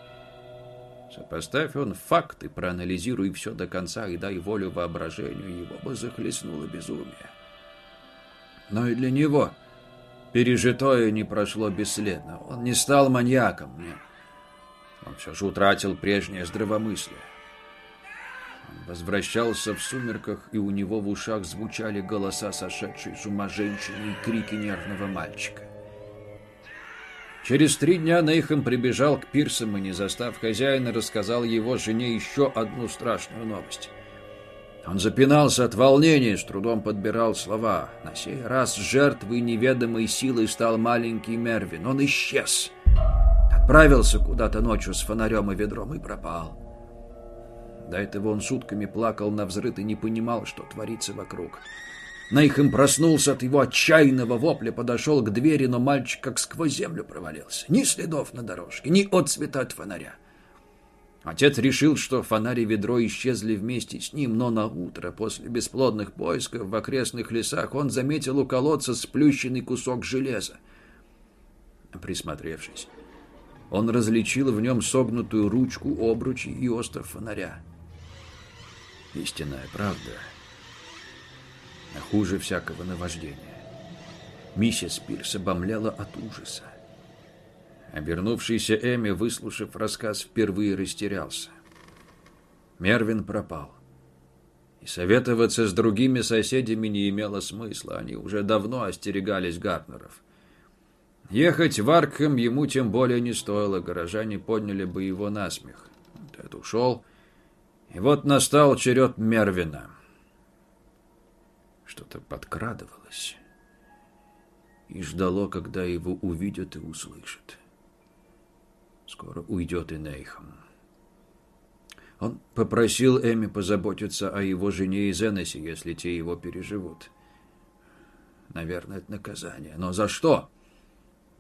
Сопоставь он факты, проанализируй все до конца и дай волю воображению, его бы захлестнуло безумие. Но и для него пережитое не прошло бесследно. Он не стал маньяком, нет. Он все же утратил прежнее здравомыслие. Он возвращался в сумерках, и у него в ушах звучали голоса сошедшей с ума женщины и крики нервного мальчика. Через три дня Нейхам прибежал к пирсам и, не застав хозяина, рассказал его жене еще одну страшную новость. Он запинался от волнения, с трудом подбирал слова. На сей раз жертвой неведомой силы стал маленький Мервин. Он исчез. Отправился куда-то ночью с фонарем и ведром и пропал. До этого он сутками плакал на взрыт и не понимал, что творится вокруг. Нейхем проснулся от его отчаянного вопля, подошел к двери, но мальчик как сквозь землю провалился. Ни следов на дорожке, ни отцвета от фонаря. Отец решил, что фонарь и ведро исчезли вместе с ним, но на утро, после бесплодных поисков в окрестных лесах, он заметил у колодца сплющенный кусок железа. Присмотревшись, он различил в нем согнутую ручку, обручи и остров фонаря. Истинная правда — хуже всякого наваждения. Миссис Пирс обомляла от ужаса. Обернувшийся Эми, выслушав рассказ, впервые растерялся. Мервин пропал. И советоваться с другими соседями не имело смысла, они уже давно остерегались Гартнеров. Ехать в Аркхэм ему тем более не стоило, горожане подняли бы его на смех. Тед ушел, и вот настал черед Мервина. Что-то подкрадывалось и ждало, когда его увидят и услышат. Скоро уйдет и Нейхам. Он попросил Эми позаботиться о его жене и Зеносе, если те его переживут. Наверное, это наказание. Но за что?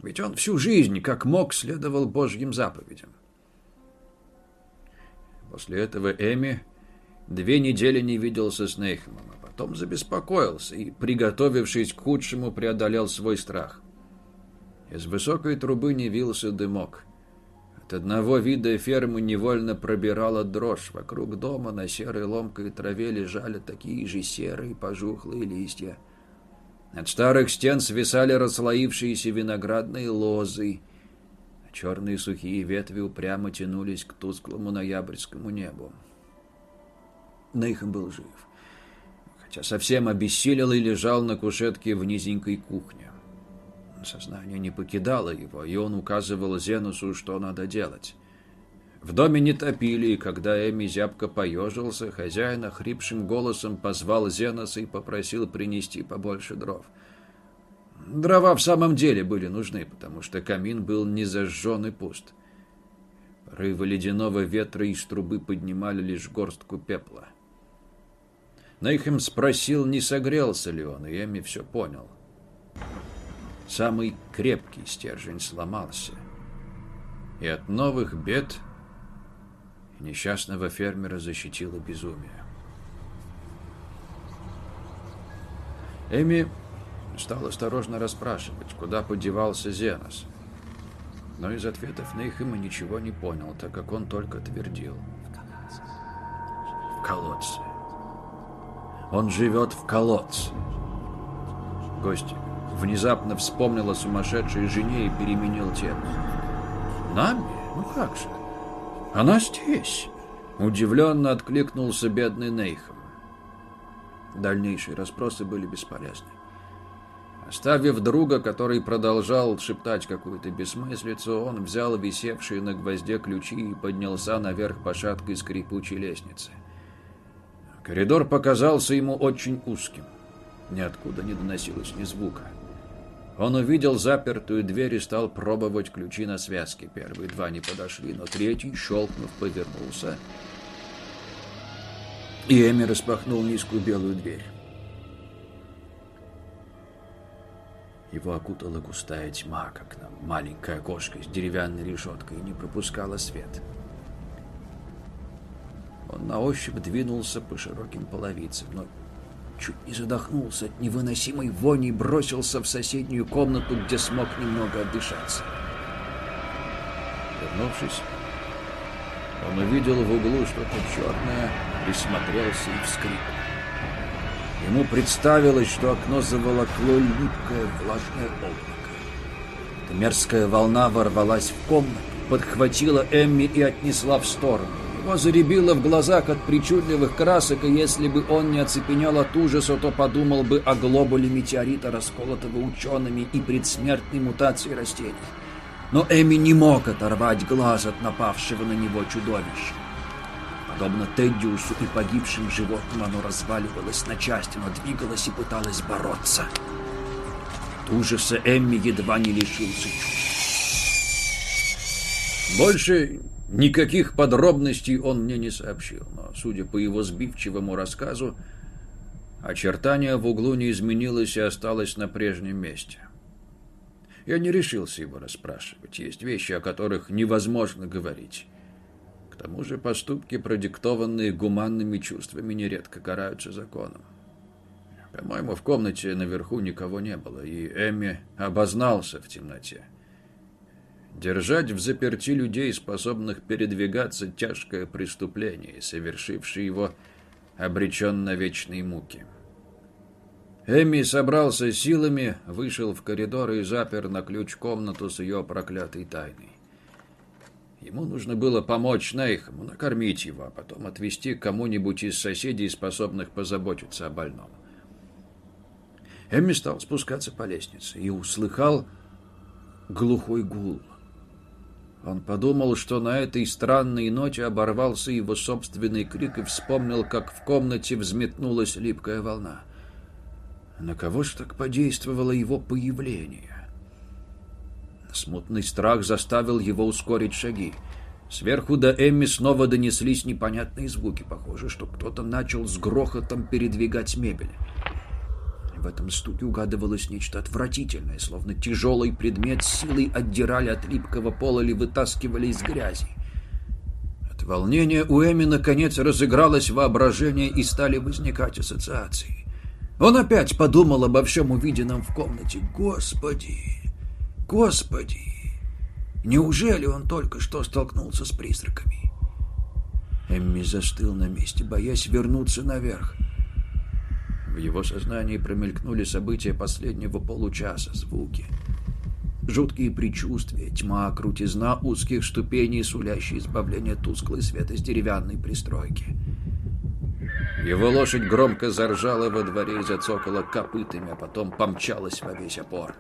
Ведь он всю жизнь, как мог, следовал Божьим заповедям. После этого Эми две недели не виделся с Нейхамом, Том забеспокоился и, приготовившись к худшему, преодолел свой страх. Из высокой трубы не вился дымок. От одного вида фермы невольно пробирала дрожь. Вокруг дома на серой ломкой траве лежали такие же серые пожухлые листья. От старых стен свисали расслоившиеся виноградные лозы. А черные сухие ветви упрямо тянулись к тусклому ноябрьскому небу. Нейхам был жив хотя совсем обессилел и лежал на кушетке в низенькой кухне. Сознание не покидало его, и он указывал Зенусу, что надо делать. В доме не топили, и когда Эми зябко поежился, хозяин охрипшим голосом позвал Зенуса и попросил принести побольше дров. Дрова в самом деле были нужны, потому что камин был не зажжен и пуст. Порывы ледяного ветра из трубы поднимали лишь горстку пепла. Нейхем спросил, не согрелся ли он, и Эми все понял. Самый крепкий стержень сломался. И от новых бед несчастного фермера защитило безумие. Эми стал осторожно расспрашивать, куда подевался Зенос. Но из ответов Нейхема ничего не понял, так как он только твердил. В колодце. Он живет в колодце. Гость внезапно вспомнил о сумасшедшей жене и переменил тему. «Нами? Ну как же? Она здесь!» Удивленно откликнулся бедный Нейхам. Дальнейшие расспросы были бесполезны. Оставив друга, который продолжал шептать какую-то бессмыслицу, он взял висевшие на гвозде ключи и поднялся наверх по шаткой скрипучей лестнице. Коридор показался ему очень узким. Ниоткуда не доносилось ни звука. Он увидел запертую дверь и стал пробовать ключи на связке. Первые два не подошли, но третий, щелкнув, повернулся. И Эми распахнул низкую белую дверь. Его окутала густая тьма, как на маленькое окошко с деревянной решеткой, и не пропускала свет. Он на ощупь двинулся по широким половицам, но чуть не задохнулся от невыносимой вони и бросился в соседнюю комнату, где смог немного отдышаться. Вернувшись, он увидел в углу что-то черное, присмотрелся и вскрикнул. Ему представилось, что окно заволокло липкое влажное облако. Эта мерзкая волна ворвалась в комнату, подхватила Эмми и отнесла в сторону. Его заребило в глазах от причудливых красок, и если бы он не оцепенел от ужаса, то подумал бы о глобуле метеорита, расколотого учеными и предсмертной мутации растений. Но Эми не мог оторвать глаз от напавшего на него чудовища. Подобно Теддиусу и погибшим животным, оно разваливалось на части, но двигалось и пыталось бороться. От ужаса Эмми едва не лишился чувств. Больше никаких подробностей он мне не сообщил, но, судя по его сбивчивому рассказу, очертание в углу не изменилось и осталось на прежнем месте. Я не решился его расспрашивать. Есть вещи, о которых невозможно говорить. К тому же поступки, продиктованные гуманными чувствами, нередко караются законом. По-моему, в комнате наверху никого не было, и Эмми обознался в темноте. Держать в заперти людей, способных передвигаться, тяжкое преступление, совершивший его обречен на вечные муки. Эмми собрался силами, вышел в коридор и запер на ключ комнату с ее проклятой тайной. Ему нужно было помочь Нейхаму, накормить его, а потом отвезти кому-нибудь из соседей, способных позаботиться о больном. Эмми стал спускаться по лестнице и услыхал глухой гул. Он подумал, что на этой странной ноте оборвался его собственный крик и вспомнил, как в комнате взметнулась липкая волна. На кого ж так подействовало его появление? Смутный страх заставил его ускорить шаги. Сверху до Эмми снова донеслись непонятные звуки. Похоже, что кто-то начал с грохотом передвигать мебель. В этом стуке угадывалось нечто отвратительное, словно тяжелый предмет силой отдирали от липкого пола или вытаскивали из грязи. От волнения у Эми наконец разыгралось воображение и стали возникать ассоциации. Он опять подумал обо всем увиденном в комнате. «Господи! Господи! Неужели он только что столкнулся с призраками? Эмми застыл на месте, боясь вернуться наверх. В его сознании промелькнули события последнего получаса, звуки. Жуткие предчувствия, тьма, крутизна узких ступеней, сулящие избавление тусклый свет из деревянной пристройки. Его лошадь громко заржала во дворе и зацокала копытами, а потом помчалась во весь опор.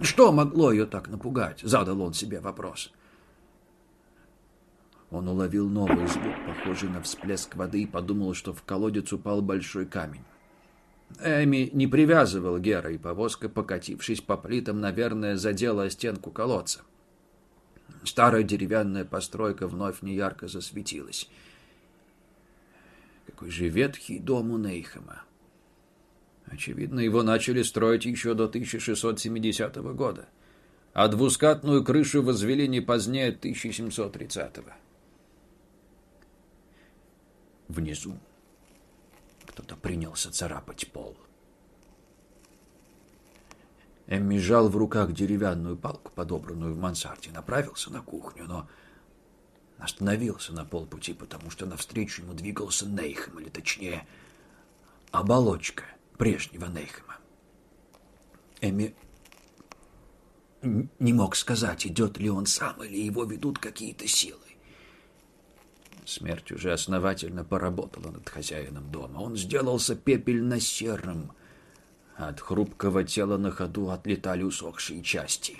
Что могло ее так напугать? Задал он себе вопрос. Он уловил новый звук, похожий на всплеск воды, и подумал, что в колодец упал большой камень. Эми не привязывал Гера, и повозка, покатившись по плитам, наверное, задела стенку колодца. Старая деревянная постройка вновь неярко засветилась. Какой же ветхий дом у Нейхема. Очевидно, его начали строить еще до 1670 года, а двускатную крышу возвели не позднее 1730 -го. Внизу кто-то принялся царапать пол. Эмми жал в руках деревянную палку, подобранную в мансарде, направился на кухню, но остановился на полпути, потому что навстречу ему двигался Нейхем, или точнее, оболочка прежнего Нейхема. Эми не мог сказать, идет ли он сам или его ведут какие-то силы. Смерть уже основательно поработала над хозяином дома. Он сделался пепельно-серым. От хрупкого тела на ходу отлетали усохшие части.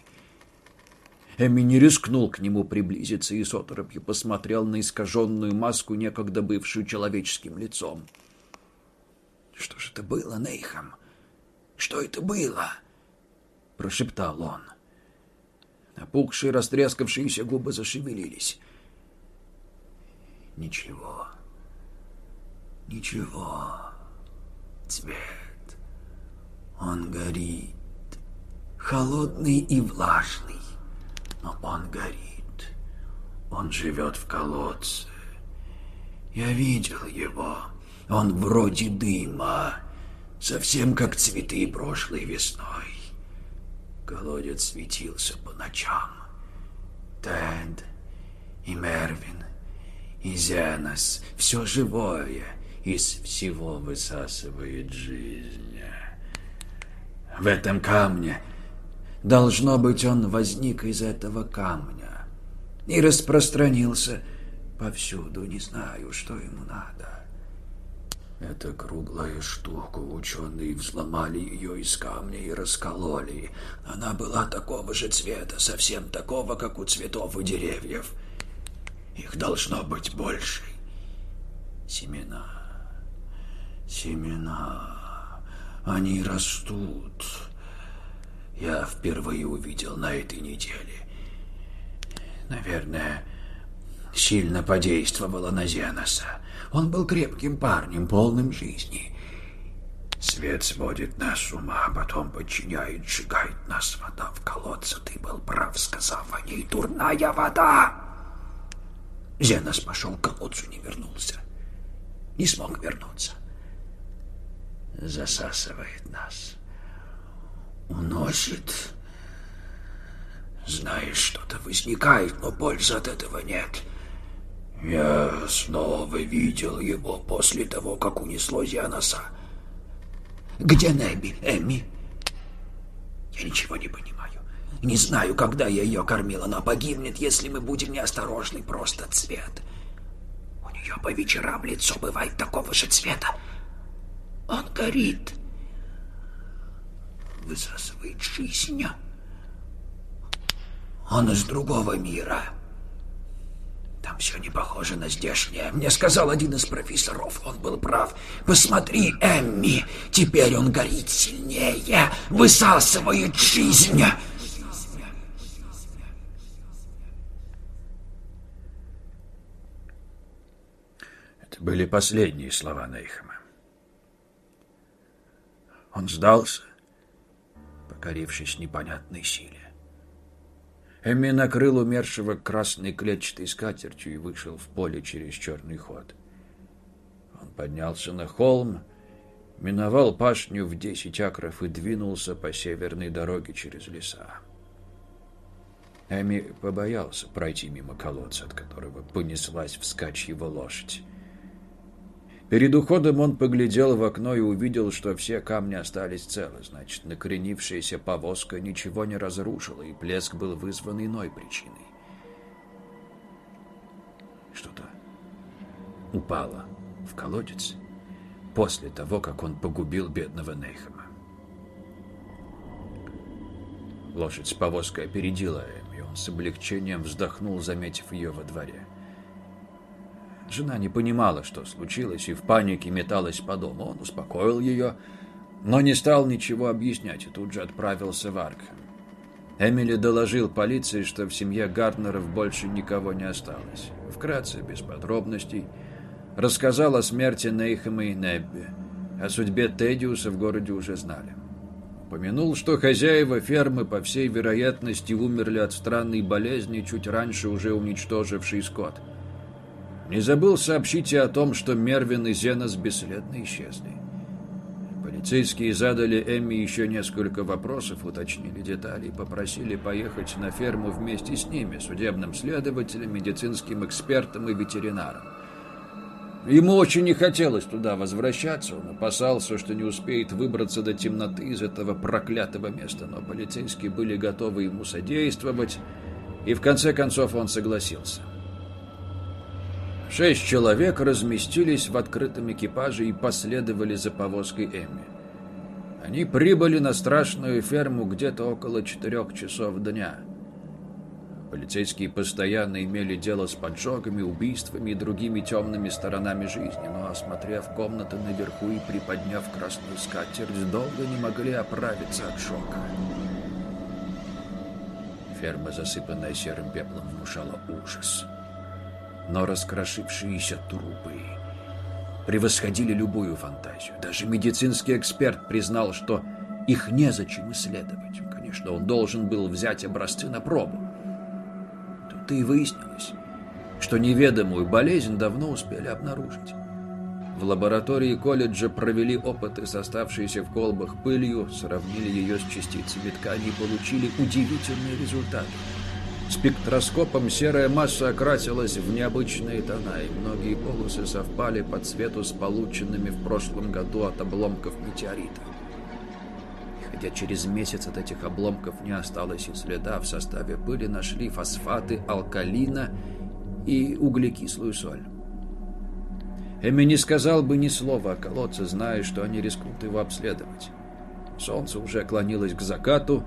Эми не рискнул к нему приблизиться и с оторопью посмотрел на искаженную маску, некогда бывшую человеческим лицом. Что же это было, Нейхам? Что это было?» — прошептал он. Опухшие, растрескавшиеся губы зашевелились. «Ничего. Ничего. Цвет. Он горит. Холодный и влажный. Но он горит. Он живет в колодце. Я видел его. Он вроде дыма. Совсем как цветы прошлой весной. Колодец светился по ночам. Тед и Мервин и Зенос, все живое из всего высасывает жизнь. В этом камне, должно быть, он возник из этого камня и распространился повсюду, не знаю, что ему надо. Это круглая штука, ученые взломали ее из камня и раскололи. Она была такого же цвета, совсем такого, как у цветов у деревьев. Их должно быть больше. Семена. Семена. Они растут. Я впервые увидел на этой неделе. Наверное, сильно подействовало на Зеноса. Он был крепким парнем, полным жизни. Свет сводит нас ума, а потом подчиняет, сжигает нас вода в колодце. Ты был прав, сказав о ней дурная вода. Зенос пошел к колодцу, не вернулся. Не смог вернуться. Засасывает нас. Уносит. Знаешь, что-то возникает, но пользы от этого нет. — я снова видел его после того, как унесло Зианоса. Где Небби, Эмми? Я ничего не понимаю. Не знаю, когда я ее кормила. Она погибнет, если мы будем неосторожны. Просто цвет. У нее по вечерам лицо бывает такого же цвета. Он горит. Высасывает жизнь. Он из другого мира. Там все не похоже на здешнее. Мне сказал один из профессоров, он был прав. Посмотри, Эмми, теперь он горит сильнее, высасывает жизнь. Это были последние слова Нейхема. Он сдался, покорившись непонятной силе. Эмми накрыл умершего красной клетчатой скатертью и вышел в поле через черный ход. Он поднялся на холм, миновал пашню в десять акров и двинулся по северной дороге через леса. Эми побоялся пройти мимо колодца, от которого понеслась вскачь его лошадь. Перед уходом он поглядел в окно и увидел, что все камни остались целы. Значит, накренившаяся повозка ничего не разрушила, и плеск был вызван иной причиной. Что-то упало в колодец после того, как он погубил бедного Нейхама. Лошадь с повозкой опередила им, и он с облегчением вздохнул, заметив ее во дворе. Жена не понимала, что случилось, и в панике металась по дому. Он успокоил ее, но не стал ничего объяснять и тут же отправился в Аркхем. Эмили доложил полиции, что в семье Гарднеров больше никого не осталось. Вкратце, без подробностей, рассказал о смерти Нейхема и Небби. О судьбе Тедиуса в городе уже знали. Упомянул, что хозяева фермы, по всей вероятности, умерли от странной болезни, чуть раньше уже уничтоживший скот – не забыл сообщить и о том, что Мервин и Зенос бесследно исчезли. Полицейские задали Эмми еще несколько вопросов, уточнили детали и попросили поехать на ферму вместе с ними, судебным следователем, медицинским экспертом и ветеринаром. Ему очень не хотелось туда возвращаться, он опасался, что не успеет выбраться до темноты из этого проклятого места, но полицейские были готовы ему содействовать, и в конце концов он согласился. Шесть человек разместились в открытом экипаже и последовали за повозкой Эмми. Они прибыли на страшную ферму где-то около четырех часов дня. Полицейские постоянно имели дело с поджогами, убийствами и другими темными сторонами жизни, но, осмотрев комнаты наверху и приподняв красную скатерть, долго не могли оправиться от шока. Ферма, засыпанная серым пеплом, внушала ужас. Но раскрошившиеся трупы превосходили любую фантазию. Даже медицинский эксперт признал, что их незачем исследовать. Конечно, он должен был взять образцы на пробу. Тут и выяснилось, что неведомую болезнь давно успели обнаружить. В лаборатории колледжа провели опыты с оставшейся в колбах пылью, сравнили ее с частицами ткани и получили удивительные результаты. Спектроскопом серая масса окрасилась в необычные тона, и многие полосы совпали по цвету с полученными в прошлом году от обломков метеорита. Хотя через месяц от этих обломков не осталось и следа, в составе пыли нашли фосфаты алкалина и углекислую соль. Эми не сказал бы ни слова о колодце, зная, что они рискнут его обследовать. Солнце уже клонилось к закату,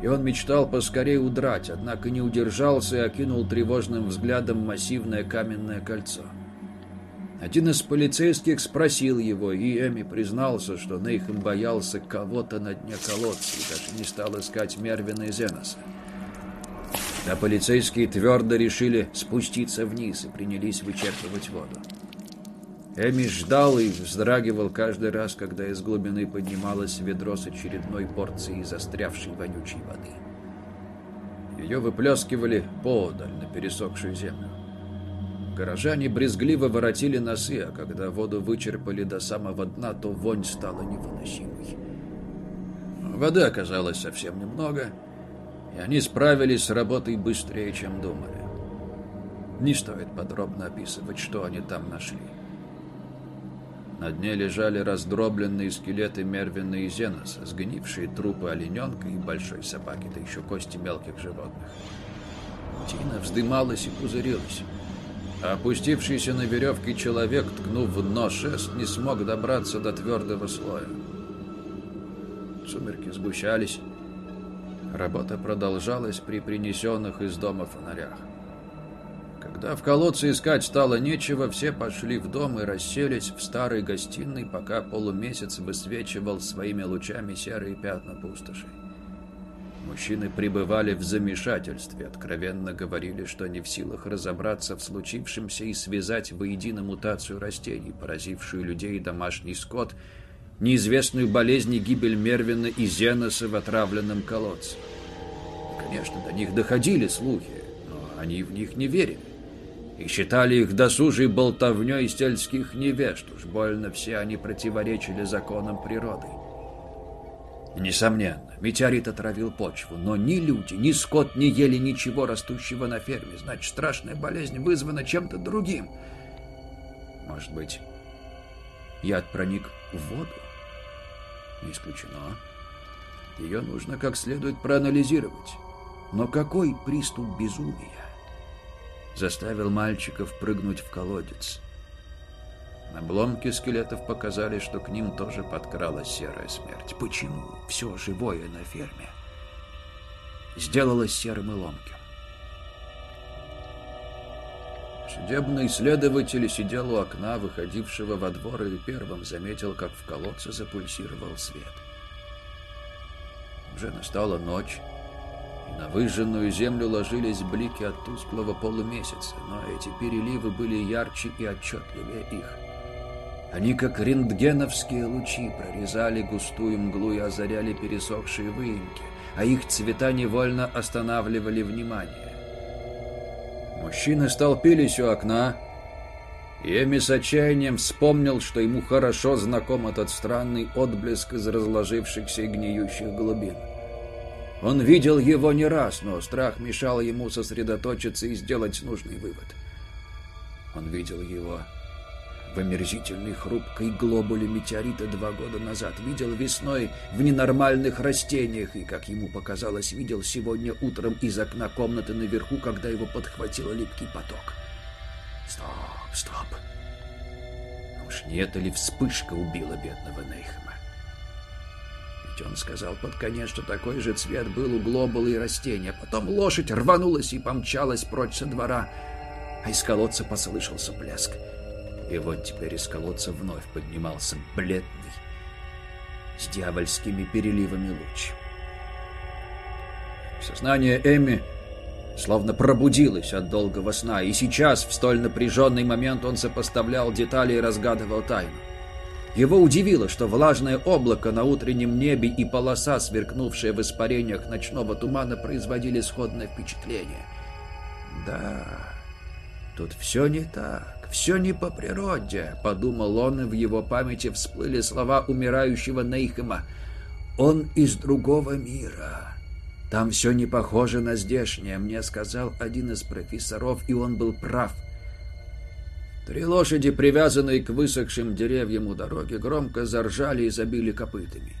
и он мечтал поскорее удрать, однако не удержался и окинул тревожным взглядом массивное каменное кольцо. Один из полицейских спросил его, и Эми признался, что Нейхем боялся кого-то на дне колодца и даже не стал искать Мервина и Зеноса. А полицейские твердо решили спуститься вниз и принялись вычерпывать воду. Эми ждал и вздрагивал каждый раз, когда из глубины поднималось ведро с очередной порцией застрявшей вонючей воды. Ее выплескивали подаль на пересохшую землю. Горожане брезгливо воротили носы, а когда воду вычерпали до самого дна, то вонь стала невыносимой. Воды оказалось совсем немного, и они справились с работой быстрее, чем думали. Не стоит подробно описывать, что они там нашли. На дне лежали раздробленные скелеты Мервина и Зеноса, сгнившие трупы олененка и большой собаки, да еще кости мелких животных. Тина вздымалась и пузырилась. Опустившийся на веревке человек, ткнув в дно шест, не смог добраться до твердого слоя. Сумерки сгущались. Работа продолжалась при принесенных из дома фонарях. Когда в колодце искать стало нечего, все пошли в дом и расселись в старой гостиной, пока полумесяц высвечивал своими лучами серые пятна пустоши. Мужчины пребывали в замешательстве, откровенно говорили, что не в силах разобраться в случившемся и связать воедино мутацию растений, поразившую людей и домашний скот, неизвестную болезнь и гибель Мервина и Зеноса в отравленном колодце. Конечно, до них доходили слухи, но они в них не верили и считали их досужей болтовней сельских невежд. Уж больно все они противоречили законам природы. Несомненно, метеорит отравил почву, но ни люди, ни скот не ели ничего растущего на ферме. Значит, страшная болезнь вызвана чем-то другим. Может быть, яд проник в воду? Не исключено. Ее нужно как следует проанализировать. Но какой приступ безумия? Заставил мальчиков прыгнуть в колодец. Обломки скелетов показали, что к ним тоже подкралась серая смерть. Почему все живое на ферме сделалось серым и ломким? Судебный следователь сидел у окна, выходившего во двор, и первым заметил, как в колодце запульсировал свет. Уже настала ночь, на выжженную землю ложились блики от тусклого полумесяца, но эти переливы были ярче и отчетливее их. Они, как рентгеновские лучи, прорезали густую мглу и озаряли пересохшие выемки, а их цвета невольно останавливали внимание. Мужчины столпились у окна, и Эми с отчаянием вспомнил, что ему хорошо знаком этот странный отблеск из разложившихся и гниющих глубин. Он видел его не раз, но страх мешал ему сосредоточиться и сделать нужный вывод. Он видел его в омерзительной хрупкой глобуле метеорита два года назад, видел весной в ненормальных растениях и, как ему показалось, видел сегодня утром из окна комнаты наверху, когда его подхватил липкий поток. Стоп, стоп. Уж не это ли вспышка убила бедного Нейхема? Есть он сказал под конец, что такой же цвет был у глобула и растения. Потом лошадь рванулась и помчалась прочь со двора, а из колодца послышался блеск. И вот теперь из колодца вновь поднимался бледный, с дьявольскими переливами луч. Сознание Эми словно пробудилось от долгого сна, и сейчас, в столь напряженный момент, он сопоставлял детали и разгадывал тайну. Его удивило, что влажное облако на утреннем небе и полоса, сверкнувшая в испарениях ночного тумана, производили сходное впечатление. Да, тут все не так, все не по природе, подумал он, и в его памяти всплыли слова умирающего Нейхема. Он из другого мира. Там все не похоже на здешнее, мне сказал один из профессоров, и он был прав. Три лошади, привязанные к высохшим деревьям у дороги, громко заржали и забили копытами.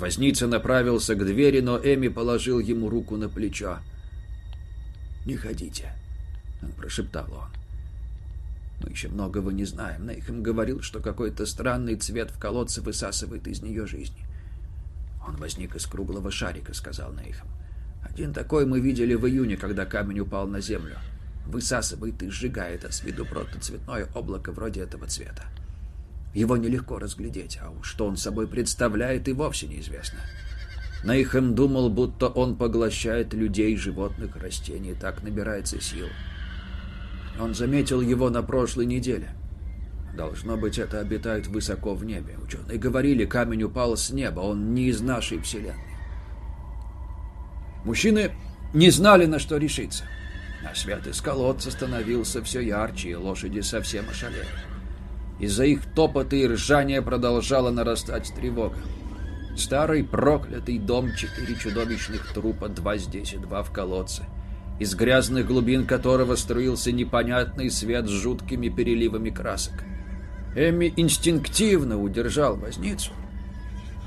Возница направился к двери, но Эми положил ему руку на плечо. «Не ходите», — прошептал он. «Мы еще многого не знаем. Нейхем говорил, что какой-то странный цвет в колодце высасывает из нее жизнь. «Он возник из круглого шарика», — сказал Нейхам. «Один такой мы видели в июне, когда камень упал на землю. Высасывает и сжигает, с виду протоцветное облако вроде этого цвета. Его нелегко разглядеть, а уж что он собой представляет, и вовсе неизвестно». Нейхем думал, будто он поглощает людей, животных, растений, так набирается сил. Он заметил его на прошлой неделе. Должно быть, это обитает высоко в небе. Ученые говорили, камень упал с неба, он не из нашей вселенной. Мужчины не знали, на что решиться. А свет из колодца становился все ярче, и лошади совсем ошалели. Из-за их топота и ржания продолжала нарастать тревога. Старый проклятый дом, четыре чудовищных трупа, два здесь и два в колодце, из грязных глубин которого струился непонятный свет с жуткими переливами красок. Эми инстинктивно удержал возницу,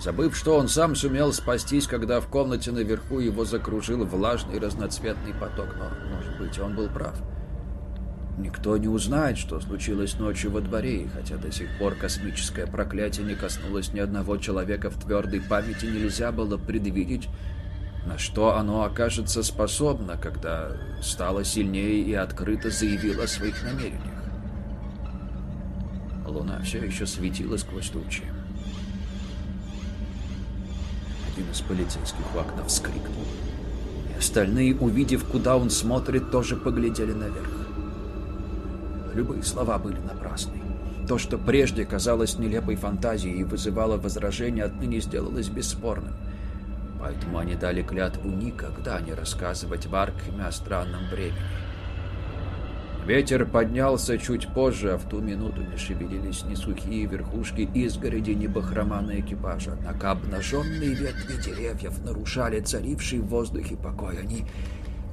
забыв, что он сам сумел спастись, когда в комнате наверху его закружил влажный разноцветный поток. Но, может быть, он был прав. Никто не узнает, что случилось ночью во дворе, и хотя до сих пор космическое проклятие не коснулось ни одного человека в твердой памяти, нельзя было предвидеть, на что оно окажется способно, когда стало сильнее и открыто заявило о своих намерениях. Луна все еще светила сквозь тучи. Один из полицейских у окна вскрикнул. И остальные, увидев, куда он смотрит, тоже поглядели наверх. Любые слова были напрасны. То, что прежде казалось нелепой фантазией и вызывало возражения, отныне сделалось бесспорным. Поэтому они дали клятву никогда не рассказывать в Аркхеме о странном времени. Ветер поднялся чуть позже, а в ту минуту не шевелились ни сухие верхушки изгороди, ни бахрома на экипаже. Однако обнаженные ветви деревьев нарушали царивший в воздухе покой. Они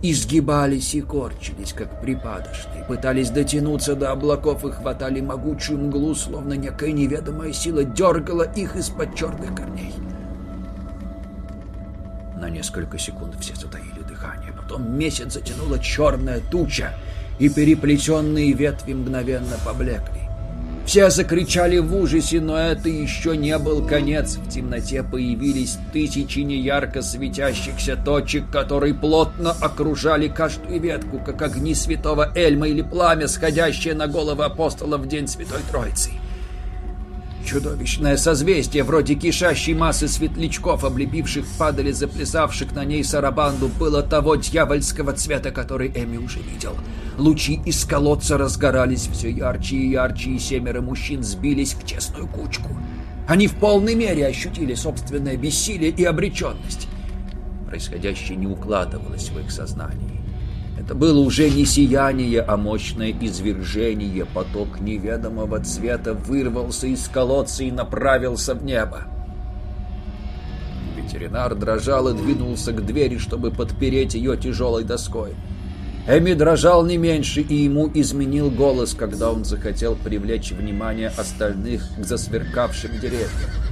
изгибались и корчились, как припадочные, пытались дотянуться до облаков и хватали могучую мглу, словно некая неведомая сила дергала их из-под черных корней. На несколько секунд все затаили дыхание, потом месяц затянула черная туча — и переплетенные ветви мгновенно поблекли. Все закричали в ужасе, но это еще не был конец. В темноте появились тысячи неярко светящихся точек, которые плотно окружали каждую ветку, как огни святого Эльма или пламя, сходящее на головы апостола в день Святой Троицы. Чудовищное созвездие, вроде кишащей массы светлячков, облепивших падали заплясавших на ней сарабанду, было того дьявольского цвета, который Эми уже видел. Лучи из колодца разгорались все ярче и ярче, и семеро мужчин сбились в тесную кучку. Они в полной мере ощутили собственное бессилие и обреченность. Происходящее не укладывалось в их сознании. Это было уже не сияние, а мощное извержение. Поток неведомого цвета вырвался из колодца и направился в небо. Ветеринар дрожал и двинулся к двери, чтобы подпереть ее тяжелой доской. Эми дрожал не меньше, и ему изменил голос, когда он захотел привлечь внимание остальных к засверкавшим деревьям.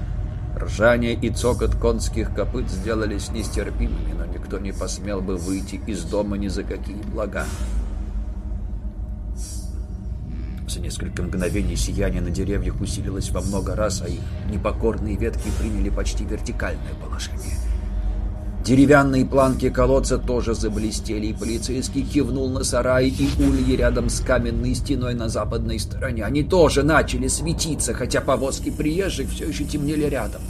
Ржание и цокот конских копыт сделались нестерпимыми, но никто не посмел бы выйти из дома ни за какие блага. За несколько мгновений сияние на деревьях усилилось во много раз, а их непокорные ветки приняли почти вертикальное положение. Деревянные планки колодца тоже заблестели, и полицейский кивнул на сараи и ульи рядом с каменной стеной на западной стороне. Они тоже начали светиться, хотя повозки приезжих все еще темнели рядом.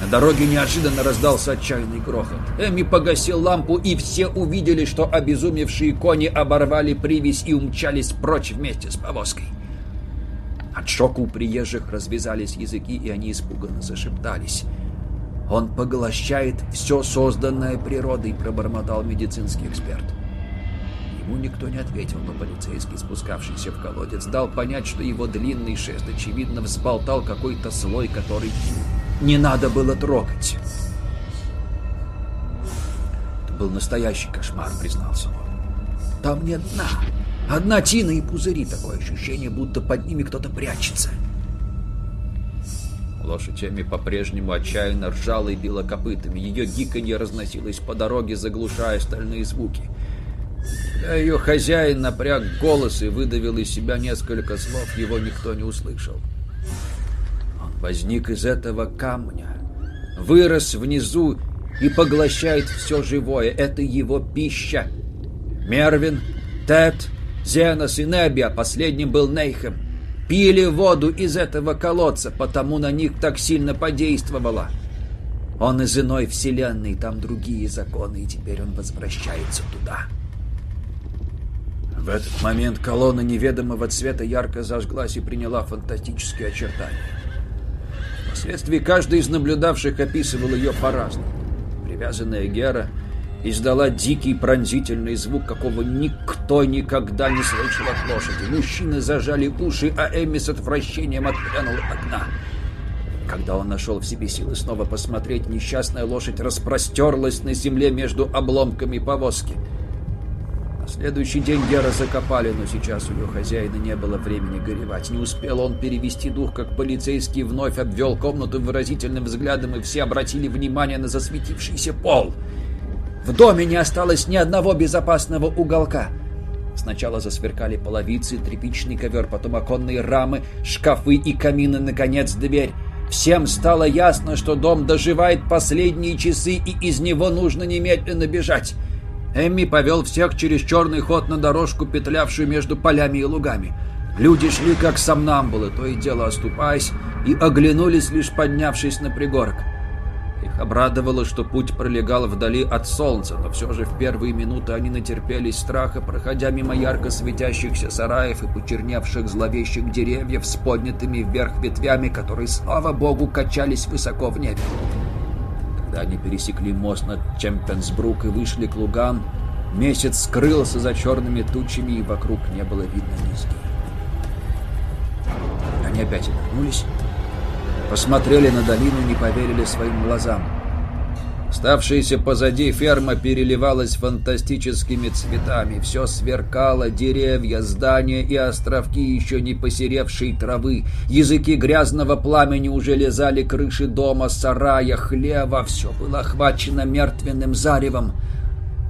На дороге неожиданно раздался отчаянный грохот. Эми погасил лампу, и все увидели, что обезумевшие кони оборвали привязь и умчались прочь вместе с повозкой. От шока у приезжих развязались языки, и они испуганно зашептались. Он поглощает все созданное природой, пробормотал медицинский эксперт. Ему никто не ответил, но полицейский, спускавшийся в колодец, дал понять, что его длинный шест, очевидно, взболтал какой-то слой, который не надо было трогать. Это был настоящий кошмар, признался он. Там нет дна. Одна тина и пузыри. Такое ощущение, будто под ними кто-то прячется. — Лошадь Эми по-прежнему отчаянно ржала и била копытами. Ее гиканье разносилось по дороге, заглушая остальные звуки. Ее хозяин напряг голос и выдавил из себя несколько слов, его никто не услышал. Он возник из этого камня, вырос внизу и поглощает все живое. Это его пища. Мервин, Тед, Зенос и Неби, а последним был Нейхем пили воду из этого колодца, потому на них так сильно подействовало. Он из иной вселенной, там другие законы, и теперь он возвращается туда. В этот момент колонна неведомого цвета ярко зажглась и приняла фантастические очертания. Впоследствии каждый из наблюдавших описывал ее по-разному. Привязанная Гера издала дикий пронзительный звук, какого никто никогда не слышал от лошади. Мужчины зажали уши, а Эмми с отвращением отпрянул от окна. Когда он нашел в себе силы снова посмотреть, несчастная лошадь распростерлась на земле между обломками повозки. На следующий день Гера закопали, но сейчас у ее хозяина не было времени горевать. Не успел он перевести дух, как полицейский вновь обвел комнату выразительным взглядом, и все обратили внимание на засветившийся пол — в доме не осталось ни одного безопасного уголка. Сначала засверкали половицы, тряпичный ковер, потом оконные рамы, шкафы и камины, наконец, дверь. Всем стало ясно, что дом доживает последние часы, и из него нужно немедленно бежать. Эмми повел всех через черный ход на дорожку, петлявшую между полями и лугами. Люди шли как сомнамбулы, то и дело оступаясь, и оглянулись, лишь поднявшись на пригорок. Обрадовало, что путь пролегал вдали от солнца, но все же в первые минуты они натерпелись страха, проходя мимо ярко светящихся сараев и почерневших зловещих деревьев с поднятыми вверх ветвями, которые, слава богу, качались высоко в небе. Когда они пересекли мост над Чемпенсбрук и вышли к лугам, месяц скрылся за черными тучами, и вокруг не было видно низги. Они опять вернулись Посмотрели на долину, не поверили своим глазам. Ставшаяся позади ферма переливалась фантастическими цветами. Все сверкало, деревья, здания и островки еще не посеревшей травы. Языки грязного пламени уже лизали крыши дома, сарая, хлева. Все было охвачено мертвенным заревом.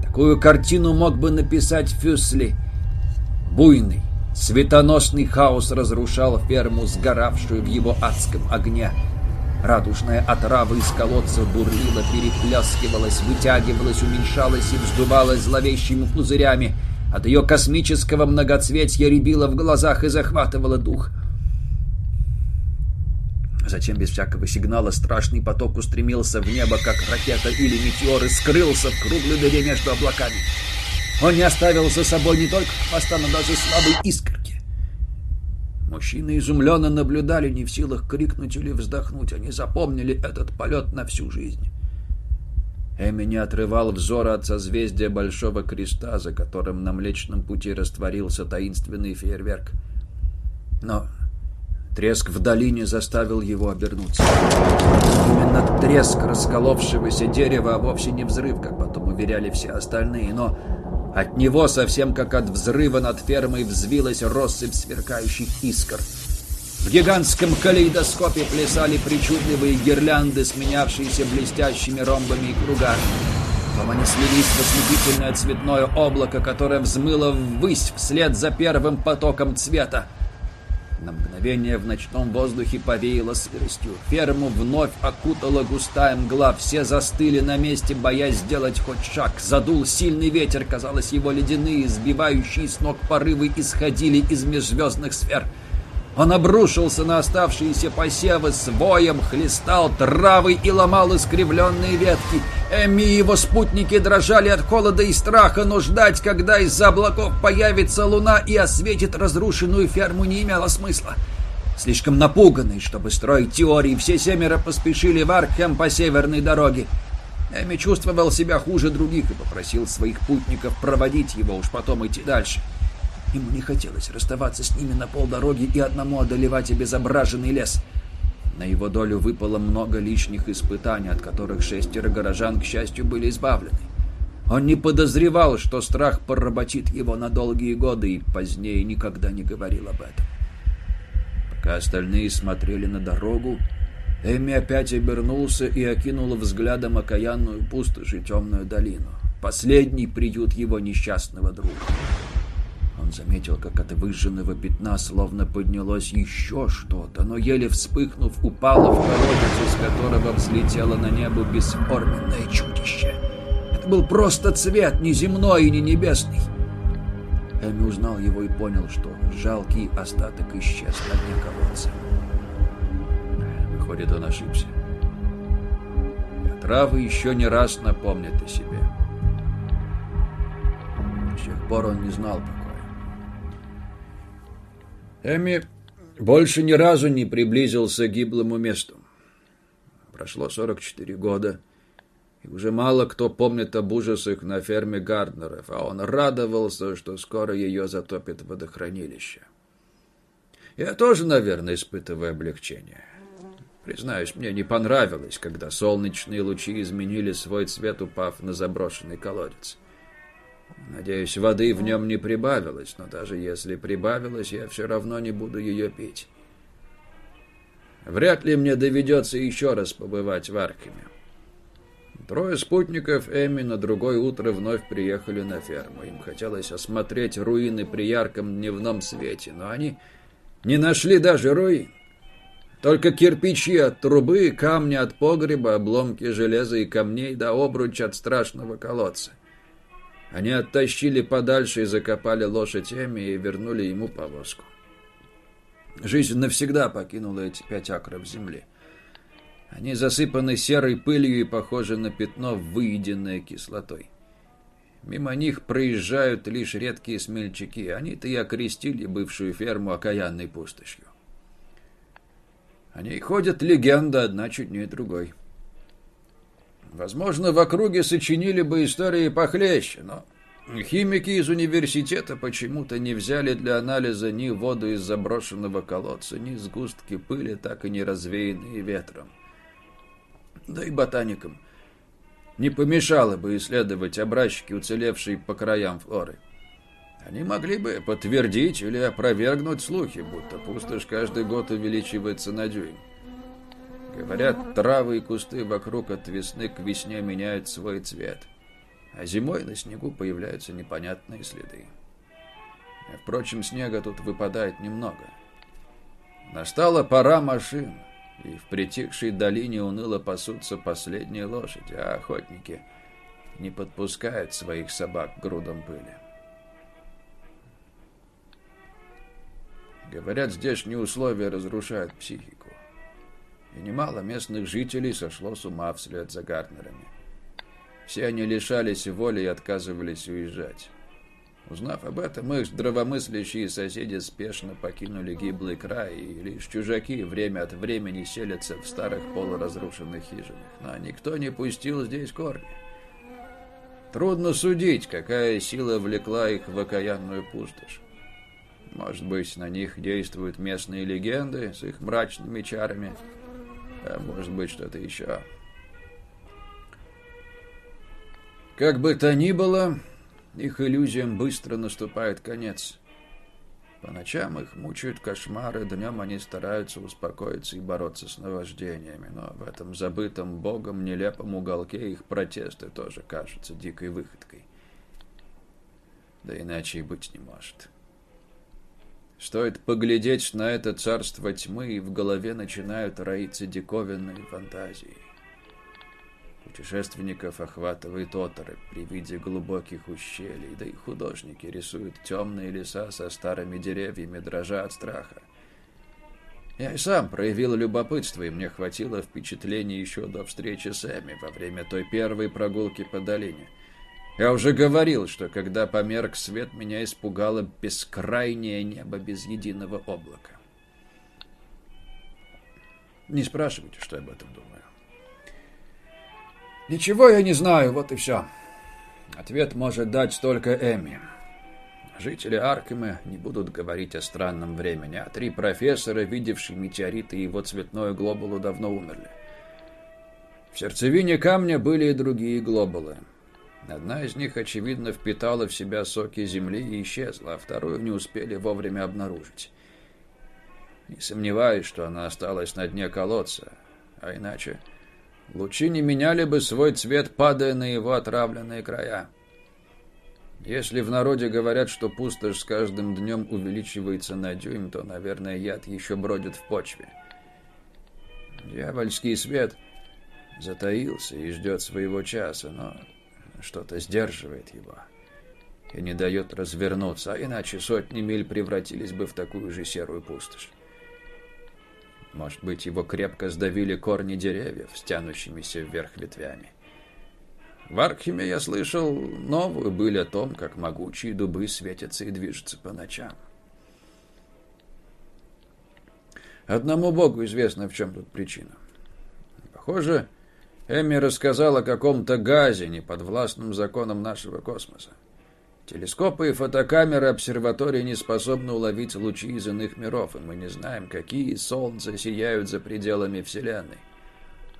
Такую картину мог бы написать Фюсли. Буйный, Светоносный хаос разрушал ферму, сгоравшую в его адском огне. Радужная отрава из колодца бурлила, перепляскивалась, вытягивалась, уменьшалась и вздувалась зловещими пузырями. От ее космического многоцветья рябило в глазах и захватывало дух. Затем без всякого сигнала страшный поток устремился в небо, как ракета или метеор, и скрылся в круглой дыре между облаками. Он не оставил за собой не только хвоста, но даже слабой искорки. Мужчины изумленно наблюдали, не в силах крикнуть или вздохнуть. Они запомнили этот полет на всю жизнь. Эми не отрывал взора от созвездия Большого Креста, за которым на Млечном Пути растворился таинственный фейерверк. Но треск в долине заставил его обернуться. Именно треск расколовшегося дерева, а вовсе не взрыв, как потом уверяли все остальные, но от него, совсем как от взрыва над фермой, взвилась россыпь сверкающих искр. В гигантском калейдоскопе плясали причудливые гирлянды, сменявшиеся блестящими ромбами и кругами. Потом они слились в ослепительное цветное облако, которое взмыло ввысь вслед за первым потоком цвета. На мгновение в ночном воздухе повеяло сыростью. Ферму вновь окутала густая мгла. Все застыли на месте, боясь сделать хоть шаг. Задул сильный ветер. Казалось, его ледяные, сбивающие с ног порывы исходили из межзвездных сфер. Он обрушился на оставшиеся посевы с воем, хлестал травы и ломал искривленные ветки. Эми и его спутники дрожали от холода и страха, но ждать, когда из-за облаков появится луна и осветит разрушенную ферму, не имело смысла. Слишком напуганные, чтобы строить теории, все семеро поспешили в Аркхем по северной дороге. Эми чувствовал себя хуже других и попросил своих путников проводить его, уж потом идти дальше. — Ему не хотелось расставаться с ними на полдороги и одному одолевать обезображенный лес. На его долю выпало много лишних испытаний, от которых шестеро горожан, к счастью, были избавлены. Он не подозревал, что страх поработит его на долгие годы, и позднее никогда не говорил об этом. Пока остальные смотрели на дорогу, Эми опять обернулся и окинул взглядом окаянную пустошь и темную долину. Последний приют его несчастного друга. Он заметил, как от выжженного пятна словно поднялось еще что-то, но еле вспыхнув, упало в колодец, из которого взлетело на небо бесформенное чудище. Это был просто цвет, не земной и не небесный. Эми узнал его и понял, что жалкий остаток исчез на дне колодца. Выходит, он ошибся. Травы еще не раз напомнят о себе. С тех пор он не знал покоя. Эми больше ни разу не приблизился к гиблому месту. Прошло 44 года, и уже мало кто помнит об ужасах на ферме Гарднеров, а он радовался, что скоро ее затопит водохранилище. Я тоже, наверное, испытываю облегчение. Признаюсь, мне не понравилось, когда солнечные лучи изменили свой цвет, упав на заброшенный колодец. Надеюсь, воды в нем не прибавилось, но даже если прибавилось, я все равно не буду ее пить. Вряд ли мне доведется еще раз побывать в Аркеме. Трое спутников Эми на другое утро вновь приехали на ферму. Им хотелось осмотреть руины при ярком дневном свете, но они не нашли даже руин. Только кирпичи от трубы, камни от погреба, обломки железа и камней да обруч от страшного колодца. Они оттащили подальше и закопали лошадь Эми и вернули ему повозку. Жизнь навсегда покинула эти пять акров земли. Они засыпаны серой пылью и похожи на пятно, выеденное кислотой. Мимо них проезжают лишь редкие смельчаки. Они-то и окрестили бывшую ферму окаянной пустошью. Они ходят легенда, одна чуднее другой. Возможно, в округе сочинили бы истории похлеще, но химики из университета почему-то не взяли для анализа ни воду из заброшенного колодца, ни сгустки пыли, так и не развеянные ветром. Да и ботаникам не помешало бы исследовать образчики, уцелевшие по краям флоры. Они могли бы подтвердить или опровергнуть слухи, будто пустошь каждый год увеличивается на дюйм. Говорят, травы и кусты вокруг от весны к весне меняют свой цвет, а зимой на снегу появляются непонятные следы. Впрочем, снега тут выпадает немного. Настала пора машин, и в притихшей долине уныло пасутся последние лошади, а охотники не подпускают своих собак к грудам пыли. Говорят, здешние условия разрушают психику и немало местных жителей сошло с ума вслед за Гартнерами. Все они лишались воли и отказывались уезжать. Узнав об этом, их здравомыслящие соседи спешно покинули гиблый край, и лишь чужаки время от времени селятся в старых полуразрушенных хижинах. Но никто не пустил здесь корни. Трудно судить, какая сила влекла их в окаянную пустошь. Может быть, на них действуют местные легенды с их мрачными чарами – может быть, что-то еще. Как бы то ни было, их иллюзиям быстро наступает конец. По ночам их мучают кошмары, днем они стараются успокоиться и бороться с наваждениями, но в этом забытом богом нелепом уголке их протесты тоже кажутся дикой выходкой. Да иначе и быть не может. Стоит поглядеть на это царство тьмы, и в голове начинают роиться диковинные фантазии. Путешественников охватывает оторопь при виде глубоких ущелий, да и художники рисуют темные леса со старыми деревьями, дрожа от страха. Я и сам проявил любопытство, и мне хватило впечатлений еще до встречи с Эми во время той первой прогулки по долине. Я уже говорил, что когда померк свет, меня испугало бескрайнее небо без единого облака. Не спрашивайте, что я об этом думаю. Ничего я не знаю, вот и все. Ответ может дать только Эми. Жители Аркема не будут говорить о странном времени, а три профессора, видевшие метеориты и его цветную глобулу, давно умерли. В сердцевине камня были и другие глобулы. Одна из них, очевидно, впитала в себя соки земли и исчезла, а вторую не успели вовремя обнаружить. Не сомневаюсь, что она осталась на дне колодца, а иначе Лучи не меняли бы свой цвет, падая на его отравленные края. Если в народе говорят, что пустошь с каждым днем увеличивается на дюйм, то, наверное, яд еще бродит в почве. Дьявольский свет затаился и ждет своего часа, но что-то сдерживает его и не дает развернуться, а иначе сотни миль превратились бы в такую же серую пустошь. Может быть, его крепко сдавили корни деревьев, стянущимися вверх ветвями. В Аркхеме я слышал новую быль о том, как могучие дубы светятся и движутся по ночам. Одному богу известно, в чем тут причина. Похоже, Эми рассказал о каком-то газе, неподвластном законам нашего космоса. Телескопы и фотокамеры обсерватории не способны уловить лучи из иных миров, и мы не знаем, какие солнца сияют за пределами Вселенной.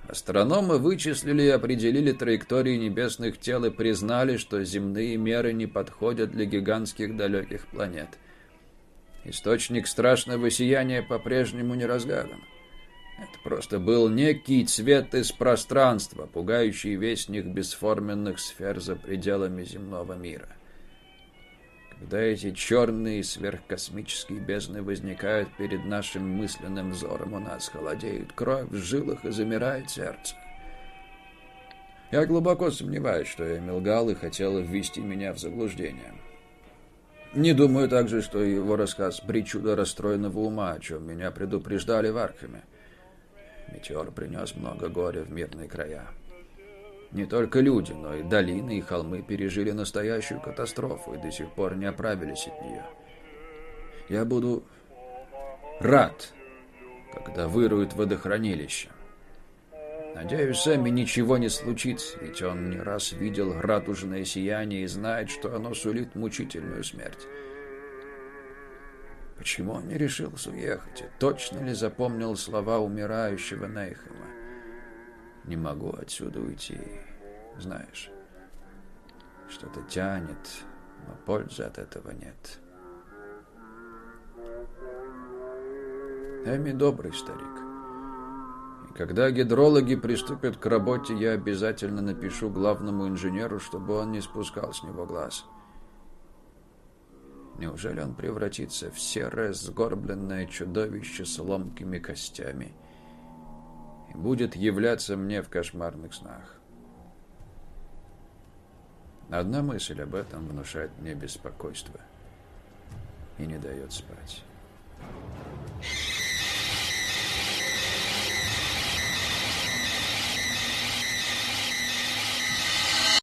Астрономы вычислили и определили траектории небесных тел и признали, что земные меры не подходят для гигантских далеких планет. Источник страшного сияния по-прежнему не разгадан. Это просто был некий цвет из пространства, пугающий вестник бесформенных сфер за пределами земного мира. Когда эти черные сверхкосмические бездны возникают перед нашим мысленным взором, у нас холодеет кровь в жилах и замирает сердце. Я глубоко сомневаюсь, что Эмил лгал и хотел ввести меня в заблуждение. Не думаю также, что его рассказ – причуда расстроенного ума, о чем меня предупреждали в Архаме. Метеор принес много горя в мирные края. Не только люди, но и долины и холмы пережили настоящую катастрофу и до сих пор не оправились от нее. Я буду рад, когда выруют водохранилище. Надеюсь, сами ничего не случится, ведь он не раз видел радужное сияние и знает, что оно сулит мучительную смерть. Почему он не решился уехать? И точно ли запомнил слова умирающего Нейхема? Не могу отсюда уйти. Знаешь, что-то тянет, но пользы от этого нет. Эми добрый старик. И когда гидрологи приступят к работе, я обязательно напишу главному инженеру, чтобы он не спускал с него глаз. Неужели он превратится в серое сгорбленное чудовище с ломкими костями и будет являться мне в кошмарных снах? Одна мысль об этом внушает мне беспокойство и не дает спать.